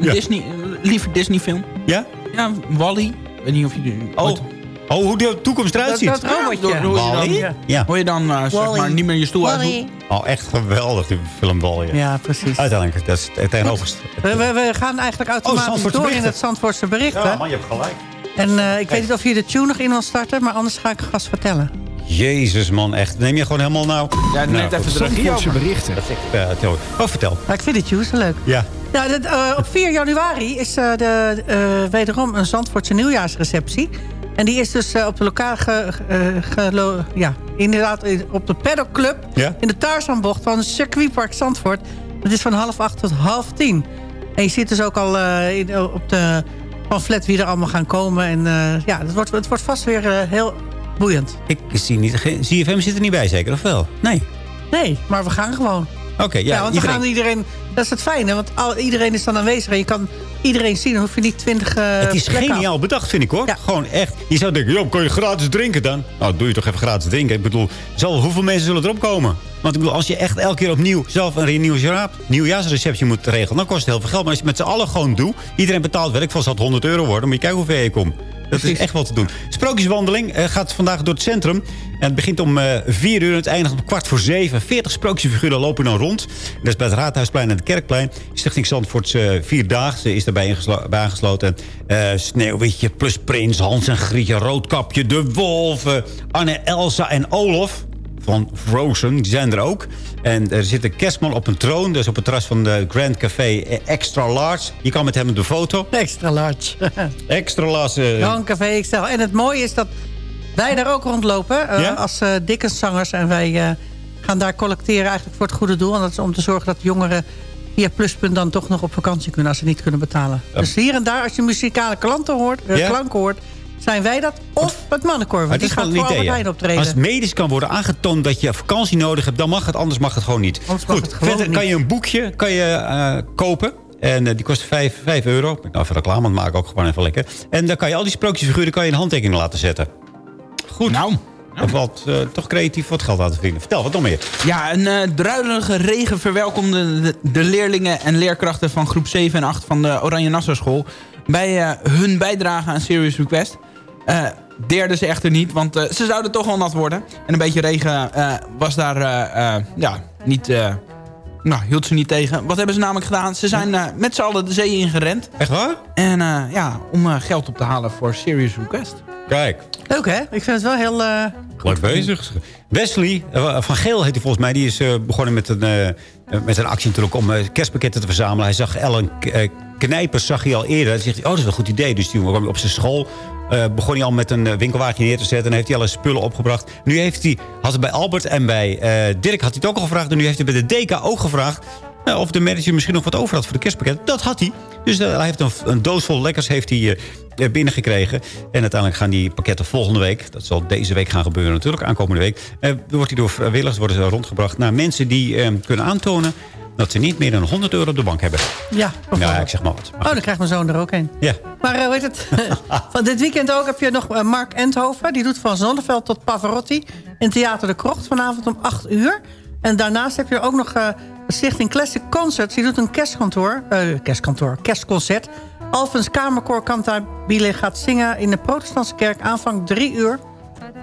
Een Disney, liever Disney-film. Ja? Ja, Wally. Weet niet of je... Oh, ooit- oh hoe de toekomst eruit ziet. Dat, dat robotje. Hoe- hoe je dan-? Ja. Hoor je dan eh, zeg maar niet meer je stoel uit. Oh, echt geweldig, die film. Ja. Ja, precies. Uiteindelijk, dat is het tegenovergestelde. We, we, we gaan eigenlijk automatisch Zandvoortse door in het Zandvoortse berichten. Ja, man, je hebt gelijk. En eh, ik weet niet of je de tune nog in wil starten, maar anders ga ik vast vertellen. Jezus, man, echt. Neem je gewoon helemaal nou... Ja, nou, net even de regie berichten. Dat is echt, eh. Oh, vertel. Maar ik vind de tune zo leuk. Ja. Dat, eh, op 4 januari is eh, de, eh, wederom een Zandvoortse nieuwjaarsreceptie. En die is dus op de lokale... Ge, ja, inderdaad op de Paddock Club... Ja? in de Tarzanbocht van Circuitpark Zandvoort. Dat is van half acht tot half tien. En je ziet dus ook al in- op de pamflet wie er allemaal gaan komen. En ja, het wordt, het wordt vast weer heel boeiend. Ik zie niet... ZFM zit er niet bij, zeker, of wel? Nee. Nee, maar we gaan gewoon. Oké, ja. Ja, want iedereen- we gaan iedereen... Dat is het fijne, want al, iedereen is dan aanwezig. En je kan iedereen zien. Dan hoef je niet twintig uh, Het is geniaal bedacht, vind ik hoor. Ja. Gewoon echt. Je zou denken, joh, kan je gratis drinken dan? Nou, doe je toch even gratis drinken. Ik bedoel, zal, hoeveel mensen zullen erop komen? Want ik bedoel, als je echt elke keer opnieuw zelf een nieuwsjaar, nieuwjaarsreceptie moet regelen... dan kost het heel veel geld. Maar als je het met z'n allen gewoon doet... iedereen betaalt werk van, zal het 100 euro worden. Moet je kijken hoe ver je komt. Dat is echt wat te doen. Sprookjeswandeling eh, gaat vandaag door het centrum. En het begint om eh 4 uur en het eindigt om kwart voor 7. 40 sprookjesfiguren lopen dan rond. Dat is bij het Raadhuisplein en het Kerkplein. Stichting Zandvoorts eh Vierdaagse is daarbij bij aangesloten. Eh Sneeuwwitje plus Prins, Hans en Grietje, Roodkapje, De Wolven... Anne, Elsa en Olof van Frozen, die zijn er ook. En er zit een kerstman op een troon. Dus op het terras van de Grand Café Extra Large. Je kan met hem op de foto. Extra large. Extra large. Grand Café XL. En het mooie is dat wij daar ook rondlopen. eh, Ja? Als uh, Dickenszangers. En wij eh, gaan daar collecteren eigenlijk voor het goede doel. En dat is om te zorgen dat jongeren via Pluspunt dan toch nog op vakantie kunnen. Als ze niet kunnen betalen. Ja. Dus hier en daar, als je muzikale klanten hoort, eh, Ja? klanken hoort... zijn wij dat of het mannenkoor. Want die gaat wel voor. Albert Heijn optreden. Als het medisch kan worden aangetoond dat je vakantie nodig hebt... dan mag het, anders mag het gewoon niet. Anders Goed, het gewoon verder kan je een boekje kan je, eh, kopen. En eh, die kost 5, 5 euro. Ik ben nou even reclame aan het maken, ook gewoon even lekker. En dan kan je al die sprookjesfiguren kan je een handtekening laten zetten. Goed. Nou, Dat valt eh, toch creatief wat geld aan te verdienen. Vertel, wat nog meer? Ja, een eh druilige regen verwelkomde de, de leerlingen en leerkrachten van groep 7 en 8 van de Oranje Nassau School bij eh, hun bijdrage aan Serious Request. Deerden ze echter niet, want ze zouden toch wel nat worden. En een beetje regen was daar ja, niet... nou, hield ze niet tegen. Wat hebben ze namelijk gedaan? Ze zijn eh, met z'n allen de zee ingerend. Echt waar? En eh, ja, om eh, geld op te halen voor Serious Request. Kijk. Leuk hè? Ik vind het wel heel, eh, Leuk bezig. Wesley van Geel heet hij volgens mij. Die is eh, begonnen met een, met een actie natuurlijk om eh, kerstpakketten te verzamelen. Hij zag Ellen uh, Knijpers zag hij al eerder. Hij zegt, hij, oh, dat is wel een goed idee. Dus die kwam op zijn school eh, begon hij al met een eh, winkelwagentje neer te zetten. En heeft hij alle spullen opgebracht. Nu heeft hij, had het bij Albert en bij eh, Dirk had hij het ook al gevraagd. En nu heeft hij bij de DK ook gevraagd. of de manager misschien nog wat over had voor de kerstpakket. Dat had hij. Dus hij heeft een, een doos vol lekkers heeft hij, binnengekregen. En uiteindelijk gaan die pakketten volgende week... dat zal deze week gaan gebeuren natuurlijk, aankomende week... wordt die door vrijwilligers worden rondgebracht naar mensen die kunnen aantonen... dat ze niet meer dan 100 euro op de bank hebben. Ja, Ja, ik zeg maar wat. Oh, dan krijgt mijn zoon er ook een. Ja. Maar eh, hoe heet het? van dit weekend ook heb je nog eh, Mark Endhoven. Die doet van Zonneveld tot Pavarotti in Theater de Krocht vanavond om 8 uur. En daarnaast heb je ook nog eh, Stichting Classic Concerts. Die doet een kerstkantoor, eh, kerstkantoor, kerstconcert. Alphens Kamerkoor Cantabile gaat zingen in de protestantse kerk aanvang 3 uur.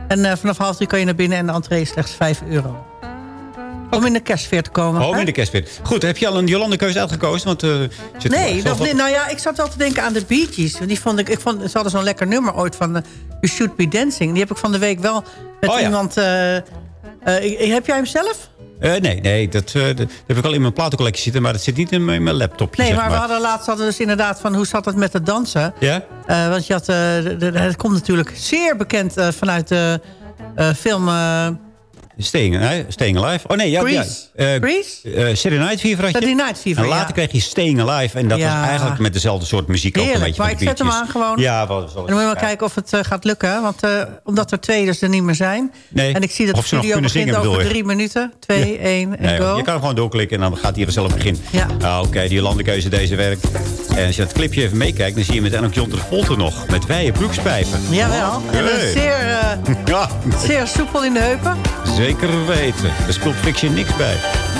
En vanaf half drie kan je naar binnen en de entree is slechts 5 euro. Om in de kerstsfeer te komen. Oh, hè? in de kerstfeer. Goed, heb je al een Jolande keuze uitgekozen? Want, eh, Nee, dat, nee, nou ja, ik zat wel te denken aan de Bee Gees. Die vond ik, ik vond, ze hadden zo'n lekker nummer ooit van eh, You Should Be Dancing. Die heb ik van de week wel met Oh ja. iemand... ik- heb jij hem zelf? Nee, nee dat, dat heb ik al in mijn platencollectie zitten... maar dat zit niet in mijn, mijn laptopje, Nee, zeg maar, maar. we hadden laatst hadden dus inderdaad van hoe zat het met het dansen. Ja? Want je had, het komt natuurlijk zeer bekend vanuit de film... Staying, Staying Alive. Oh nee, ja. Grease. ja. Eh, Grease? eh, Saturday Night Fever had je. Saturday Night Fever, En later ja. kreeg je Staying Alive. En dat Ja. was eigenlijk met dezelfde soort muziek ook een beetje maar ik de zet hem aan gewoon. Ja, wel, wel En dan moet je maar kijken of het eh, gaat lukken. Want omdat er twee dus er niet meer zijn. Nee. En ik zie dat de kunnen begint zingen, over drie minuten. Twee, één en Nee, go. je kan gewoon doorklikken en dan gaat hij vanzelf beginnen. Ja. Ah, Oké, die landenkeuze deze werk. En als je dat clipje even meekijkt, dan zie je meteen ook John Travolta nog. Met wijde broekspijpen. Jawel. En is Hey. zeer, Ja, zeer soepel in de heupen. zeker weten. Er speelt fiction niks bij.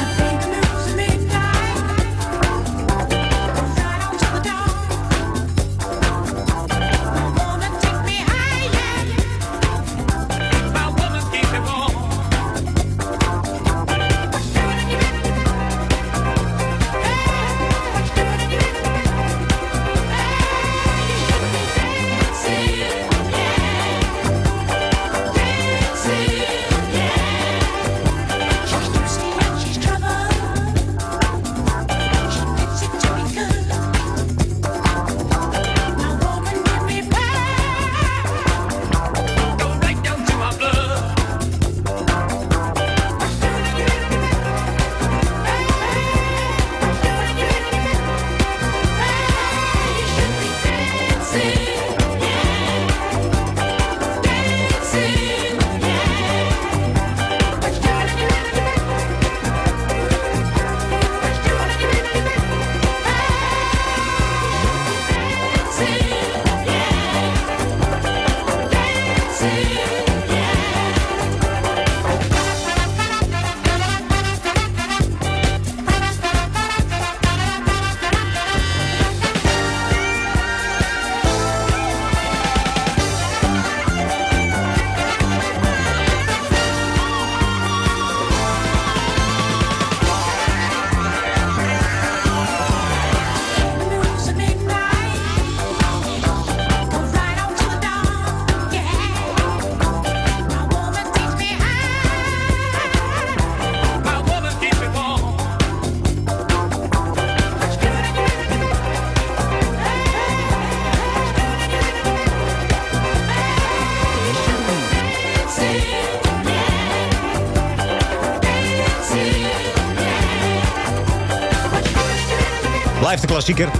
Klassieker.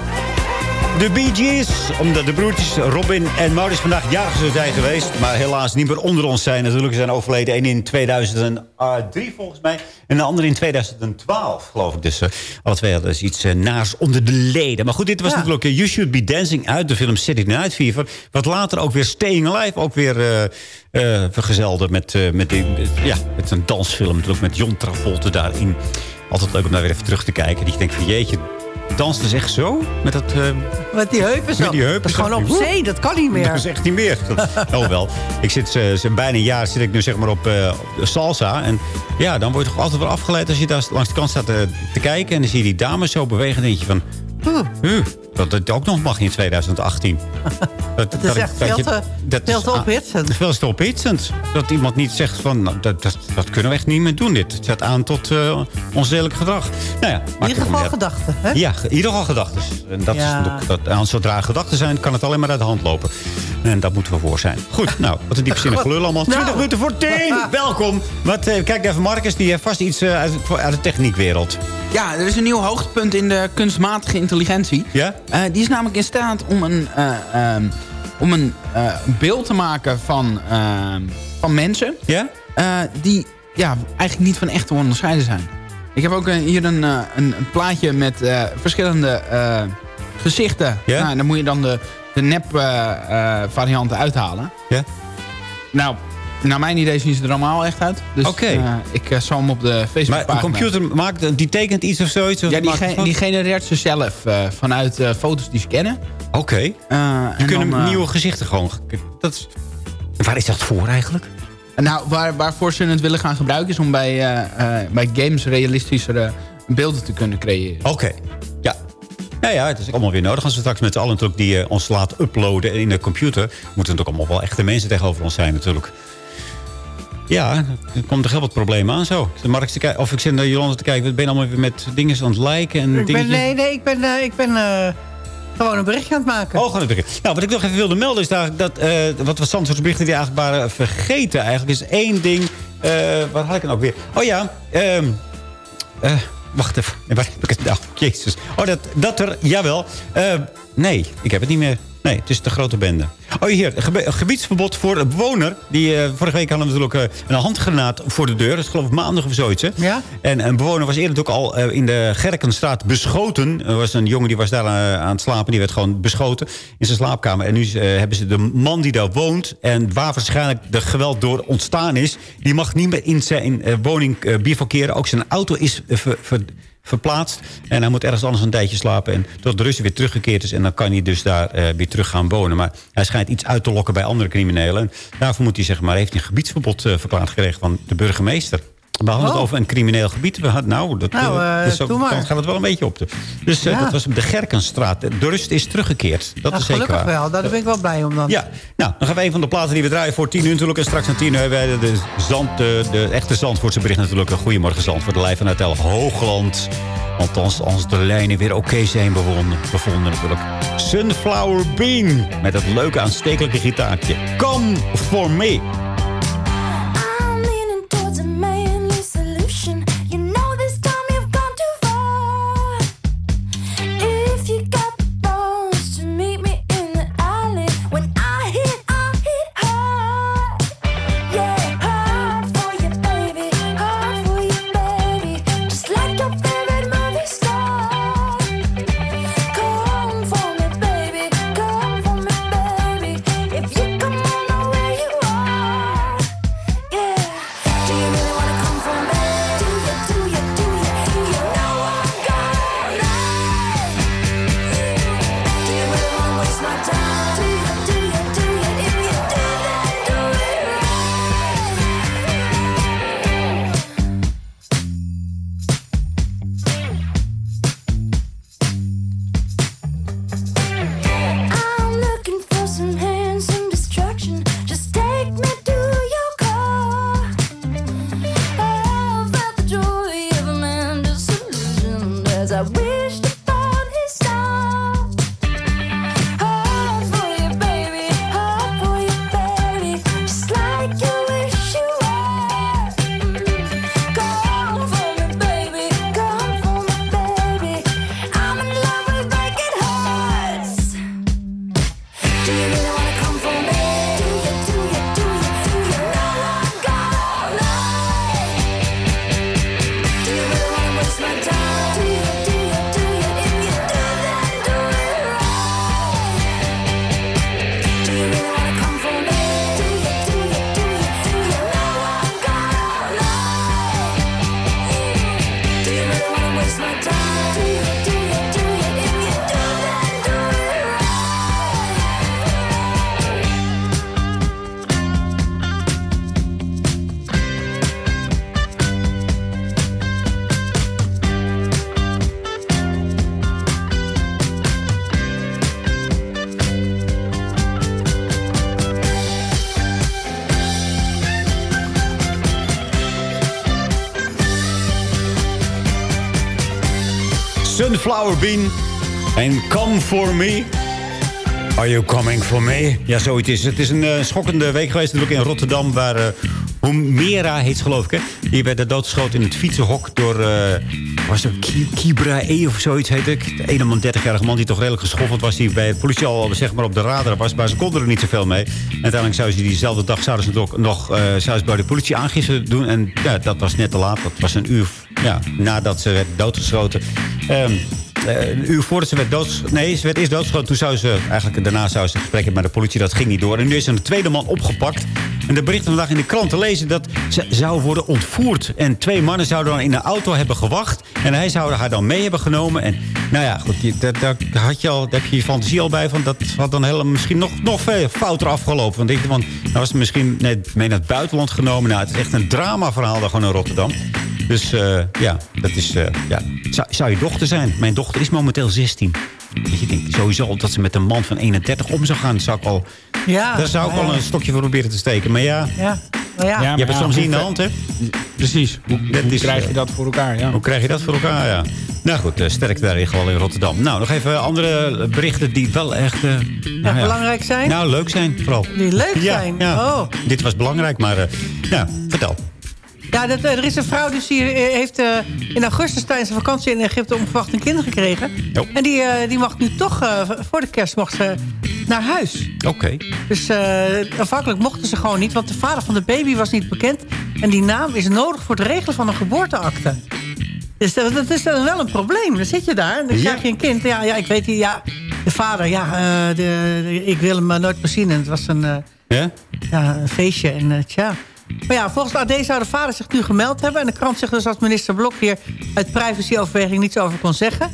De Bee Gees, omdat de broertjes Robin en Maurice vandaag jarig zijn geweest. Maar helaas niet meer onder ons zijn. Natuurlijk zijn overleden. Eén in 2003 volgens mij. En de andere in 2012 geloof ik. Dus eh, alle twee hadden dus iets eh, naars onder de leden. Maar goed, dit was natuurlijk eh, You Should Be Dancing uit de film Saturday Night Fever. Wat later ook weer Staying Alive ook weer eh, eh, vergezelde met, eh, met, die, ja, met een dansfilm. Natuurlijk met John Travolta daarin. Altijd leuk om daar weer even terug te kijken. Die denkt van jeetje, danst dus echt zo? Met dat... eh, Met die heupen zo. met die heupen. Dat is gewoon op zee, dat kan niet meer. Dat is echt niet meer. Oh wel. Ik zit zo bijna een jaar zit ik nu zeg maar op, eh, salsa. En ja, dan word je toch altijd wel afgeleid als je daar langs de kant staat te, te kijken. En dan zie je die dames zo bewegen. En denk je van... Huh, dat het ook nog mag in 2018. Dat, Het is echt veel te- veel te ophitsend. Veel te ophitsend. Dat iemand niet zegt van, nou, dat, dat, dat kunnen we echt niet meer doen dit. Het zet aan tot uh, onzedelijk gedrag. Nou ja, In ieder geval gedachten, hè? Ja, in ieder geval gedachten. En dat Ja. is, dat, zodra gedachten zijn, kan het alleen maar uit de hand lopen. En daar moeten we voor zijn. Goed, nou, wat een diepzinnig gelul allemaal. 20 Nou. minuten voor 10! Welkom! Wat, eh, kijk even, Marcus, die heeft vast iets eh, uit, uit de techniekwereld. Ja, er is een nieuw hoogtepunt in de kunstmatige intelligentie. Ja? Eh, die is namelijk in staat om een, eh, ehm, om een eh, beeld te maken van, ehm, van mensen... Ja? die ja, eigenlijk niet van echt te onderscheiden zijn. Ik heb ook hier een, een, een plaatje met verschillende gezichten. Ja? Nou, dan moet je dan de, de nep eh, eh, varianten uithalen. Ja? Nou, naar mijn idee zien ze er allemaal echt uit. Dus eh, ik eh, zal hem op de Facebook Maar een computer maakt, die tekent iets of zoiets? Of ja, die, ge- die genereert ze zelf eh, vanuit foto's die ze kennen. Oké. Eh, Je dan, nieuwe gezichten gewoon... Dat is, waar is dat voor eigenlijk? Nou, waar, waarvoor ze het willen gaan gebruiken... is om bij, bij games realistischere beelden te kunnen creëren. Oké, ja. Ja, ja, het is allemaal weer nodig. Als we straks met z'n allen natuurlijk die ons laten uploaden in de computer... moeten natuurlijk allemaal wel echte mensen tegenover ons zijn natuurlijk. Ja, er komt toch heel wat problemen aan zo. Ik te kijken, of ik zit naar Jolanda te kijken. Ben je allemaal weer met dingen aan het lijken en Ik ben, nee, nee, ik ben, eh, ik ben eh, gewoon een berichtje aan het maken. Oh, gewoon een bericht. Nou, wat ik nog even wilde melden is daar dat... eh wat wat Zandvoortse berichten die eigenlijk waren vergeten eigenlijk... is één ding... waar had ik het ook weer? Oh ja, ehm eh, wacht even. Waar heb ik het nou? Jezus. Oh, dat, dat er... Jawel. Nee, ik heb het niet meer. Nee, het is de grote bende. Oh, hier. gebiedsverbod voor een bewoner. Die, eh, vorige week hadden we natuurlijk eh, een handgranaat voor de deur. Dat is geloof ik maandag of zoiets. Hè? Ja? En een bewoner was eerder ook al eh, in de Gerkenstraat beschoten. Er was een jongen die was daar aan het slapen. Die werd gewoon beschoten in zijn slaapkamer. En nu hebben ze de man die daar woont... en waar waarschijnlijk de geweld door ontstaan is... die mag niet meer in zijn woning bivakeren. Ook zijn auto is ver- ver- verplaatst. En hij moet ergens anders een tijdje slapen. En tot de Russen weer teruggekeerd is. En dan kan hij dus daar eh, weer terug gaan wonen. Maar hij schijnt iets uit te lokken bij andere criminelen. En daarvoor moet hij, zeg maar, heeft een gebiedsverbod eh, verklaard gekregen van de burgemeester. We hadden het Oh. over een crimineel gebied. We hadden, nou, dat, Nou, dus maar. kant gaat het wel een beetje op. Dus eh, dat was op de Gerkenstraat. De rust is teruggekeerd. Dat Nou, is zeker gelukkig waar. wel, daar ben ik wel blij om dan. Ja, nou, dan gaan we een van de platen die we draaien voor 10 uur natuurlijk. En straks na 10 uur hebben wij de, zand, de, de echte Zandvoortse bericht natuurlijk. Goedemorgen Zandvoort, de lijf vanuit El Hoogland. Althans, als de lijnen weer oké zijn bevonden, bevonden natuurlijk. Sunflower Bean, met dat leuke aanstekelijke gitaartje. Come for me. I wished Sunflower Bean. En Come For Me. Are you coming for me? Ja, zo het is. Het is een eh, schokkende week geweest natuurlijk in Rotterdam... waar uh, Humera heet geloof ik, hè? Die werd er doodgeschoten in het fietsenhok door... eh, was het Ki- Kibra E of zoiets heet ik? De ene man, 30-jarige man die toch redelijk geschoffeld was... die bij de politie al zeg maar, op de radar was... maar ze konden er niet zoveel mee. En uiteindelijk zou ze diezelfde dag zouden ze nog, nog eh, zou ze bij de politie aangifte doen. En ja, dat was net te laat. Dat was een uur ja, nadat ze werd doodgeschoten. Ehm, eh, een uur voordat ze werd doodgeschoten... Nee, ze werd eerst doodgeschoten. Toen zou ze... Eigenlijk daarna zou ze een gesprek hebben met de politie. Dat ging niet door. En nu is een tweede man opgepakt. En de berichten vandaag in de krant te lezen... dat ze zou worden ontvoerd. En twee mannen zouden dan in een auto hebben gewacht. En hij zou haar dan mee hebben genomen. En nou ja, goed, daar, had je al, heb je je fantasie al bij. Van dat had dan helemaal misschien nog, nog veel fouter afgelopen. Want, denk je, want was het misschien net mee naar het buitenland genomen. Nou, het is echt een dramaverhaal daar gewoon in Rotterdam. Dus eh, ja, dat is... eh, ja. Zou, zou je dochter zijn? Mijn dochter is momenteel 16. Dus je denkt sowieso dat ze met een man van 31 om zou gaan. Zou ik al, Ja, daar zou ik ja, al een stokje voor proberen te steken. Maar ja, Ja, maar ja. je hebt het soms niet in de hand, hè? Precies. Hoe, Dat hoe is, krijg eh, je dat voor elkaar? Ja. Hoe krijg je dat voor elkaar, ja? Nou goed, uh, sterk daar in geval in Rotterdam. Nou, nog even andere berichten die wel echt... eh, nou ja. belangrijk zijn? Nou, leuk zijn vooral. Die leuk Ja, zijn? ja. Oh. Dit was belangrijk, maar... eh, ja, vertel. Ja, dat, eh, er is een vrouw dus die eh, heeft eh, in augustus tijdens de vakantie in Egypte onverwacht een kind gekregen. En die, die mag nu toch, voor de kerst mocht ze naar huis. Oké. Dus afhankelijk mochten ze gewoon niet, want de vader van de baby was niet bekend. En die naam is nodig voor het regelen van een geboorteakte. Dus dat, is dan wel een probleem. Dan zit je daar en dan Ja. krijg je een kind. Ja, ja ik weet niet, ja, de vader, ja, de, de- ik wil hem nooit meer zien. En het was een, Ja? ja, een feestje en tja. Maar ja, volgens de AD zou de vader zich nu gemeld hebben. En de krant zegt dus dat minister Blok hier uit privacyoverweging niets over kon zeggen.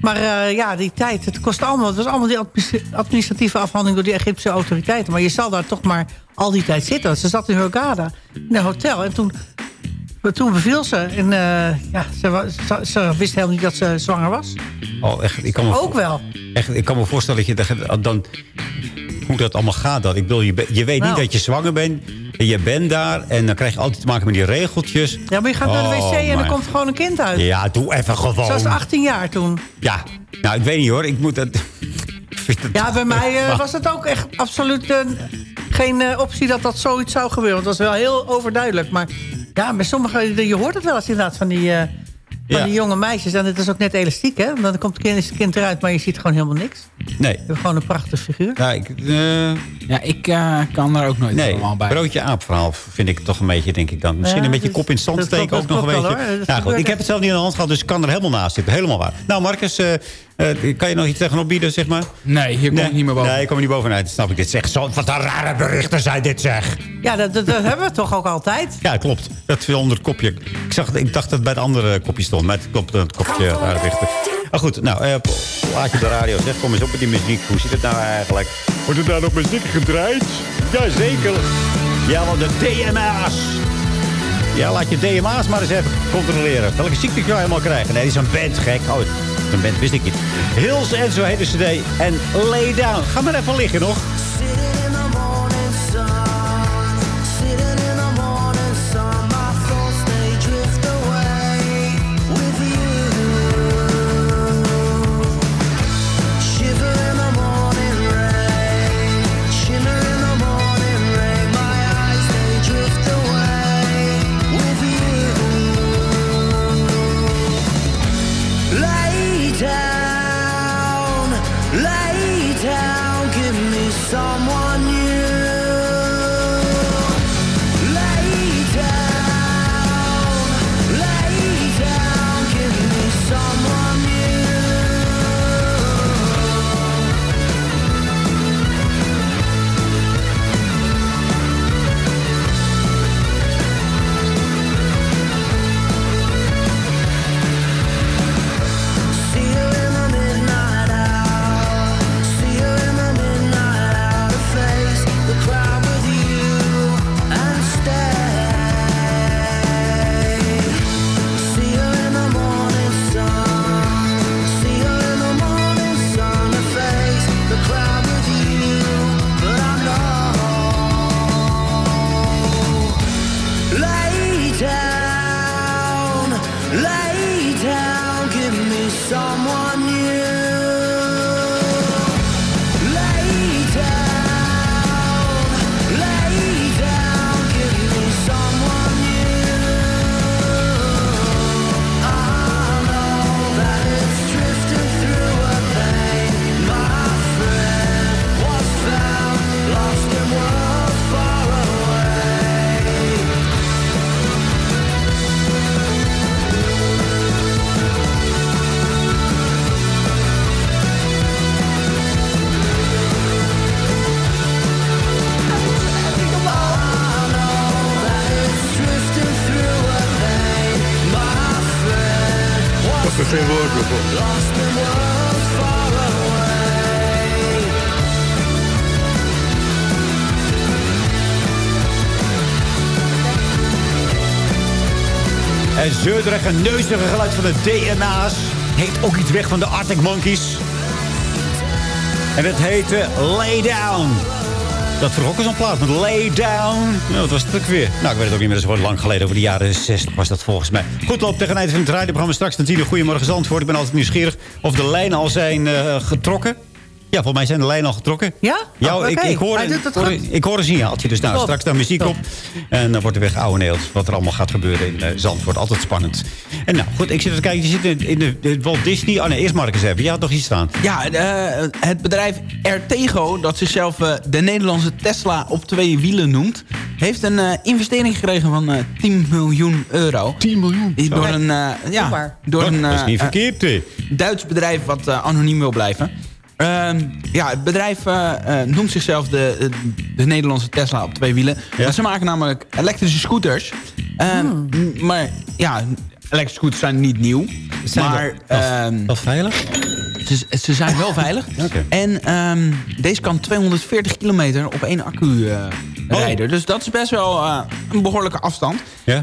Maar eh, ja, die tijd, het kost allemaal... Het was allemaal die administ- administratieve afhandeling door die Egyptische autoriteiten. Maar je zal daar toch maar al die tijd zitten. Ze zat in Hurghada, in een hotel. En toen, toen beviel ze. En eh, ja, ze, ze, ze wist helemaal niet dat ze zwanger was. Oh, echt, ik kan me Ook wel. Echt, ik kan me voorstellen dat je dan... Hoe dat allemaal gaat. Dat. Ik bedoel, je, je weet Nou. niet dat je zwanger bent. En je bent daar. En dan krijg je altijd te maken met die regeltjes. Ja, maar je gaat naar de Oh, wc en er maar- komt gewoon een kind uit. Ja, doe even gewoon. Ze was 18 jaar toen. Ja, nou, ik weet niet hoor. Ik moet dat... het- Ja, bij mij eh, was het ook echt absoluut eh, geen eh, optie dat dat zoiets zou gebeuren. Dat was wel heel overduidelijk. Maar ja, bij sommigen, je hoort het wel eens inderdaad van die, van Ja. die jonge meisjes. En het is ook net elastiek, hè? Dan komt het kind, het kind eruit, maar je ziet gewoon helemaal niks. Nee. Je hebt gewoon een prachtige figuur. Ja, ik, eh, Ja, ik eh, kan daar ook nooit nee, helemaal bij. broodje aap verhaal vind ik toch een beetje, denk ik dan. Misschien Ja, een beetje dus- kop in het zand steken ook nog een beetje. Nou goed, ik heb het zelf niet in de hand gehad, dus ik kan er helemaal naast zitten. Helemaal waar. Nou, Marcus, eh, eh, kan je nog iets tegenop bieden, zeg maar? Nee, hier kom ik niet meer boven. Nee, ik kom er niet bovenuit. Snap ik dit zeg. Zo, wat een rare berichten zijn dit zeg. Ja, dat, dat, dat hebben we toch ook altijd. Ja, klopt. Dat viel onder het kopje. Ik, zag, ik dacht dat het bij het andere kopje stond. Maar het klopt het kopje rare berichten. Maar goed, nou, eh, laat je op de radio. Zeg, kom eens op met die muziek. Hoe zit het nou eigenlijk? Wordt er daar nog muziek gedraaid? Jazeker. Ja, want de DMA's. Ja, laat je DMA's maar eens even controleren. Welke ziekte je helemaal krijgen? Nee, die is een band, gek. Oh, een band wist ik niet. Hills en zo heet de cd. En Lay Down. Ga maar even liggen nog. En zeurderige, neuzige geluid van de DNA's heeft ook iets weg van de Arctic Monkeys. En het heette Lay Down. Dat vroeg ook eens een plaat met Lay Down. Nou, was het weer? Nou, ik weet het ook niet meer. Dat is lang geleden. Over de jaren 60 was dat volgens mij. Goed, loop tegen het einde van het radioprogramma. Straks dan zien we Goedemorgen Zandvoort. Ik ben altijd nieuwsgierig of de lijnen al zijn eh, getrokken. Ja, volgens mij zijn de lijnen al getrokken. Ja? Ja, Oh, ik, oké. ik, hoor, het hoor- ik hoor een signaaltje. Dus nou, straks dan muziek op. En dan wordt er weer geouweneeld wat er allemaal gaat gebeuren in eh, Zandvoort. Altijd spannend. En nou, goed, ik zit te kijken. Je zit in, in de, de Walt Disney. Oh nee, eerst Marcus even. Je had nog iets staan. Ja, eh, het bedrijf Ertego, dat zichzelf eh, de Nederlandse Tesla op twee wielen noemt... heeft een eh, investering gekregen van eh 10 miljoen euro. 10 miljoen? Die door een, eh, ja, door Dat een is niet verkeerd, hè? Duits bedrijf wat anoniem wil blijven. Ehm, ja, het bedrijf eh, eh, noemt zichzelf de, de Nederlandse Tesla op twee wielen. Ja? Ze maken namelijk elektrische scooters. Ehm, Hmm. Maar ja, elektrische scooters zijn niet nieuw. Zijn maar wel- ehm, Wel veilig? ze, ze zijn wel veilig. En ehm, deze kan 240 kilometer op één accu eh, Oh. rijden. Dus dat is best wel eh, een behoorlijke afstand.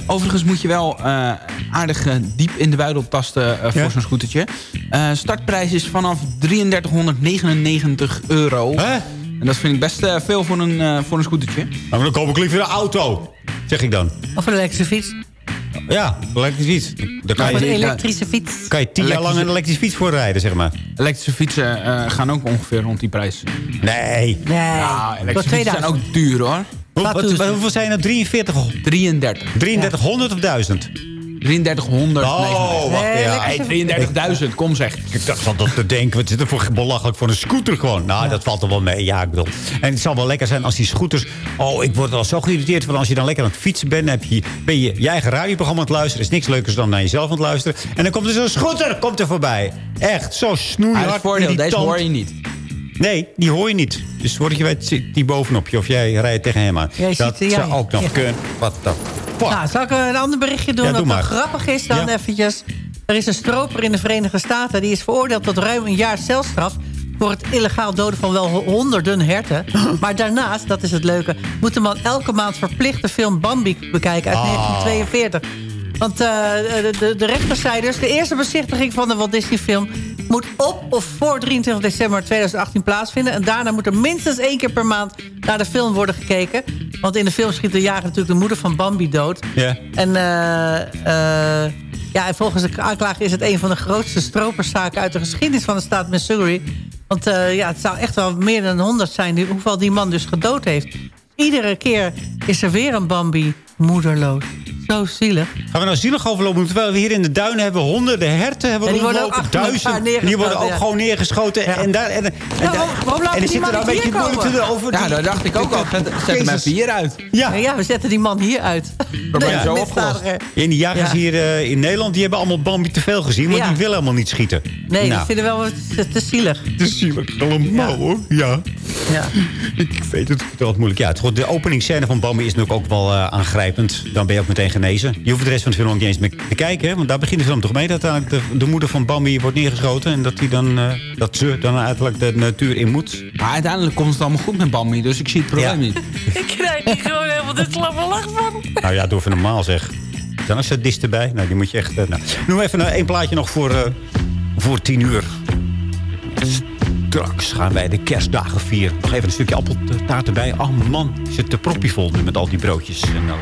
Overigens moet je wel eh, aardig diep in de buidel tasten eh, voor zo'n scootertje. Eh, startprijs is vanaf 3399 euro. Hè? En dat vind ik best eh, veel voor een, eh, voor een scootertje. Nou, dan koop ik liever een auto. Zeg ik dan. Of een elektrische fiets. Ja, elektrisch fiets. Daar kan Of een je, elektrische fiets. kan je tien jaar lang een elektrische fiets voor rijden, zeg maar. Elektrische fietsen eh, gaan ook ongeveer rond die prijs. Nee. Nee. Ja, elektrische fietsen zijn 2000. ook duur hoor. Hoe, wat- hoeveel zijn er? 43? 33. 3300 of 1000? 3300. Oh, wacht. Ja. lekker Hey, 33.000, kom zeg. Ik dacht van dat te denken, wat zit er voor belachelijk voor een scooter gewoon? Nou, dat valt er wel mee. Ja, ik bedoel. En het zal wel lekker zijn als die scooters... Oh, ik word er al zo geïrriteerd van als je dan lekker aan het fietsen bent... Dan heb je, ben je je eigen radioprogramma aan het luisteren. is niks leukers dan naar jezelf aan het luisteren. En dan komt er zo'n scooter komt er voorbij. Echt, zo Maar snoeihard. het voordeel, deze hoor je niet. Nee, die hoor je niet. Dus word je weet, zit die bovenop je of jij rijdt tegen hem aan. Dat ziet, ja, zou ook nog ja. kunnen. Wat de Nou, zal ik een ander berichtje doen Ja, dat wel grappig is dan Ja. eventjes. Er is een stroper in de Verenigde Staten... die is veroordeeld tot ruim een jaar celstraf... voor het illegaal doden van wel honderden herten. Maar daarnaast, dat is het leuke... moet de man elke maand verplicht de film Bambi bekijken uit Ah. 1942. Want eh, de, de, de rechter zei dus... de eerste bezichtiging van de Walt Disney film... moet op of voor 23 december 2018 plaatsvinden. En daarna moet er minstens één keer per maand naar de film worden gekeken. Want in de film schiet de jager natuurlijk de moeder van Bambi dood. Ja. En, eh, eh, ja, en volgens de aanklager is het een van de grootste stroperszaken... uit de geschiedenis van de staat Missouri. Want eh, ja, het zou echt wel meer dan 100 zijn... Die, hoeveel die man dus gedood heeft. Iedere keer is er weer een Bambi moederloos. Zo zielig. Gaan we nou zielig overlopen? Terwijl we hier in de duinen hebben honderden herten. Hebben Ja, die rondlopen, duizend. En die worden ook ja. gewoon neergeschoten. En daar, en, en, Ja, waarom- waarom laten en er die zitten een beetje hier moeilijk komen? te over. Ja, die- daar dacht ik ook al. Zet, zet hem even hieruit. Ja. Ja, we zetten die man hier uit. Probleem De zo misdadiger. En die jagers Ja. hier eh, in Nederland, die hebben allemaal Bambi te veel gezien. Want Ja. die willen helemaal niet schieten. Nee, die nou, vinden wel wat te, te zielig. Het is zielig allemaal, hoor. Ja. Ja. ik weet het. Het moeilijk. Ja, het, goed, de openingsscène van Bambi is natuurlijk ook wel eh, aangrijpend. Dan ben je ook meteen genezen. Je hoeft de rest van de film ook niet eens meer te kijken. Hè? Want daar begint de film toch mee. Dat de, de moeder van Bambi wordt neergeschoten. En dat, die dan, eh, dat ze dan uiteindelijk de natuur in moet. Maar uiteindelijk komt het allemaal goed met Bambi, dus ik zie het probleem Ja. niet. Ik krijg hier gewoon helemaal de slappe lach van. Nou ja, doe even normaal zeg. Dan is sadist erbij. Nou, die moet je echt... eh, nou. Noem even eh, één plaatje nog voor, eh, voor tien uur. Straks gaan wij de kerstdagen vieren. Nog even een stukje appeltaart erbij. Oh man, zit de propje vol nu met al die broodjes. En dan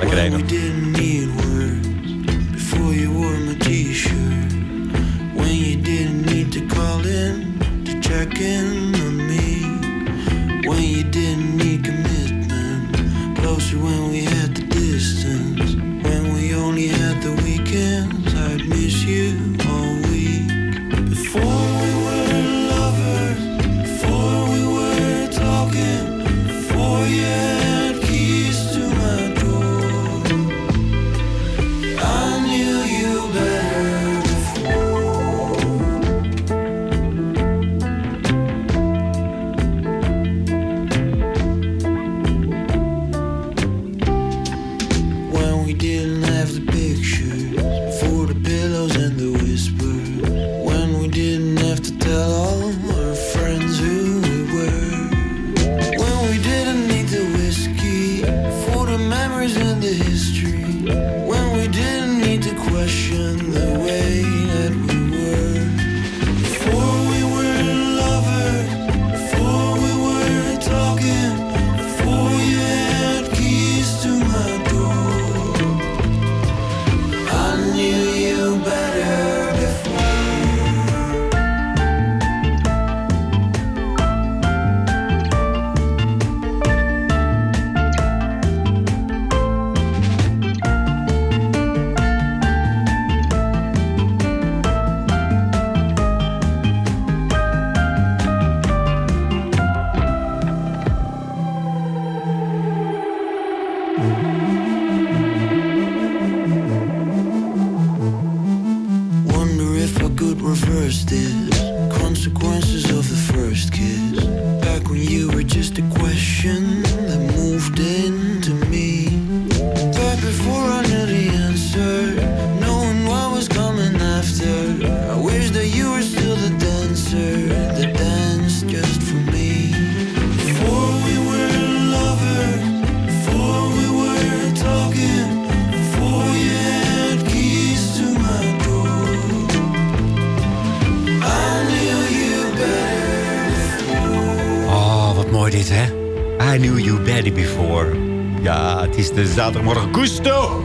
is de zaterdagmorgen Gusto.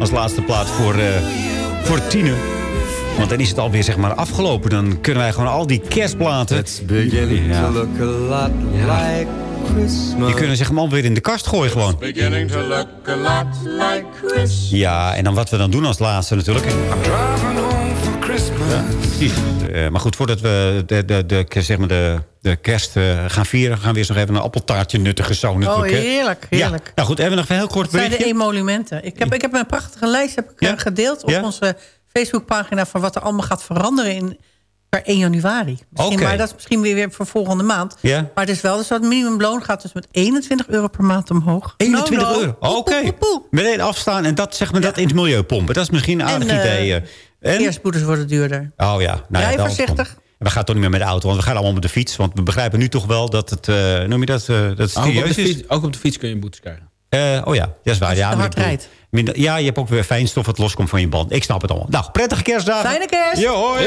Als laatste plaat voor, eh voor Tine. Want dan is het alweer zeg maar afgelopen. Dan kunnen wij gewoon al die kerstplaten... It's beginning Ja. to look a lot like Christmas. Die kunnen zich allemaal weer in de kast gooien gewoon. Beginning to look a lot like Christmas. Ja, en dan wat we dan doen als laatste natuurlijk. Driving home for Christmas. Precies. Eh, maar goed, voordat we de, de, de, zeg maar de, de kerst eh, gaan vieren... gaan we eerst nog even een appeltaartje nuttigen zo Oh, natuurlijk. hè. heerlijk, heerlijk. Ja. Nou goed, hebben we nog een heel kort Het zijn de berichtje? emolumenten. Ik heb, ik heb een prachtige lijst heb ik, eh, gedeeld op Ja? onze Facebookpagina... van wat er allemaal gaat veranderen in, per 1 januari. Misschien. Maar dat is misschien weer, weer voor volgende maand. Ja. Maar het is wel dus dat minimumloon gaat dus met 21 euro per maand omhoog. 21 No, no. euro. Oké. Meteen afstaan en dat, zeg maar, dat in het milieu pompen. Dat is misschien een aardig En, idee. En? Eerstboetes worden duurder. Oh ja. Nou, Rij ja, dan- voorzichtig. We gaan toch niet meer met de auto, want we gaan allemaal met de fiets. Want we begrijpen nu toch wel dat het, eh, noem je dat, eh, dat het Ook op, serieus de is. fiets, ook op de fiets kun je boetes krijgen. Eh, oh ja, dat is waar. Ja, hard rijdt. minder- ja, je hebt ook weer fijnstof wat loskomt van je band. Ik snap het allemaal. Nou, prettige kerstdagen. Fijne kerst! Jo, hoi.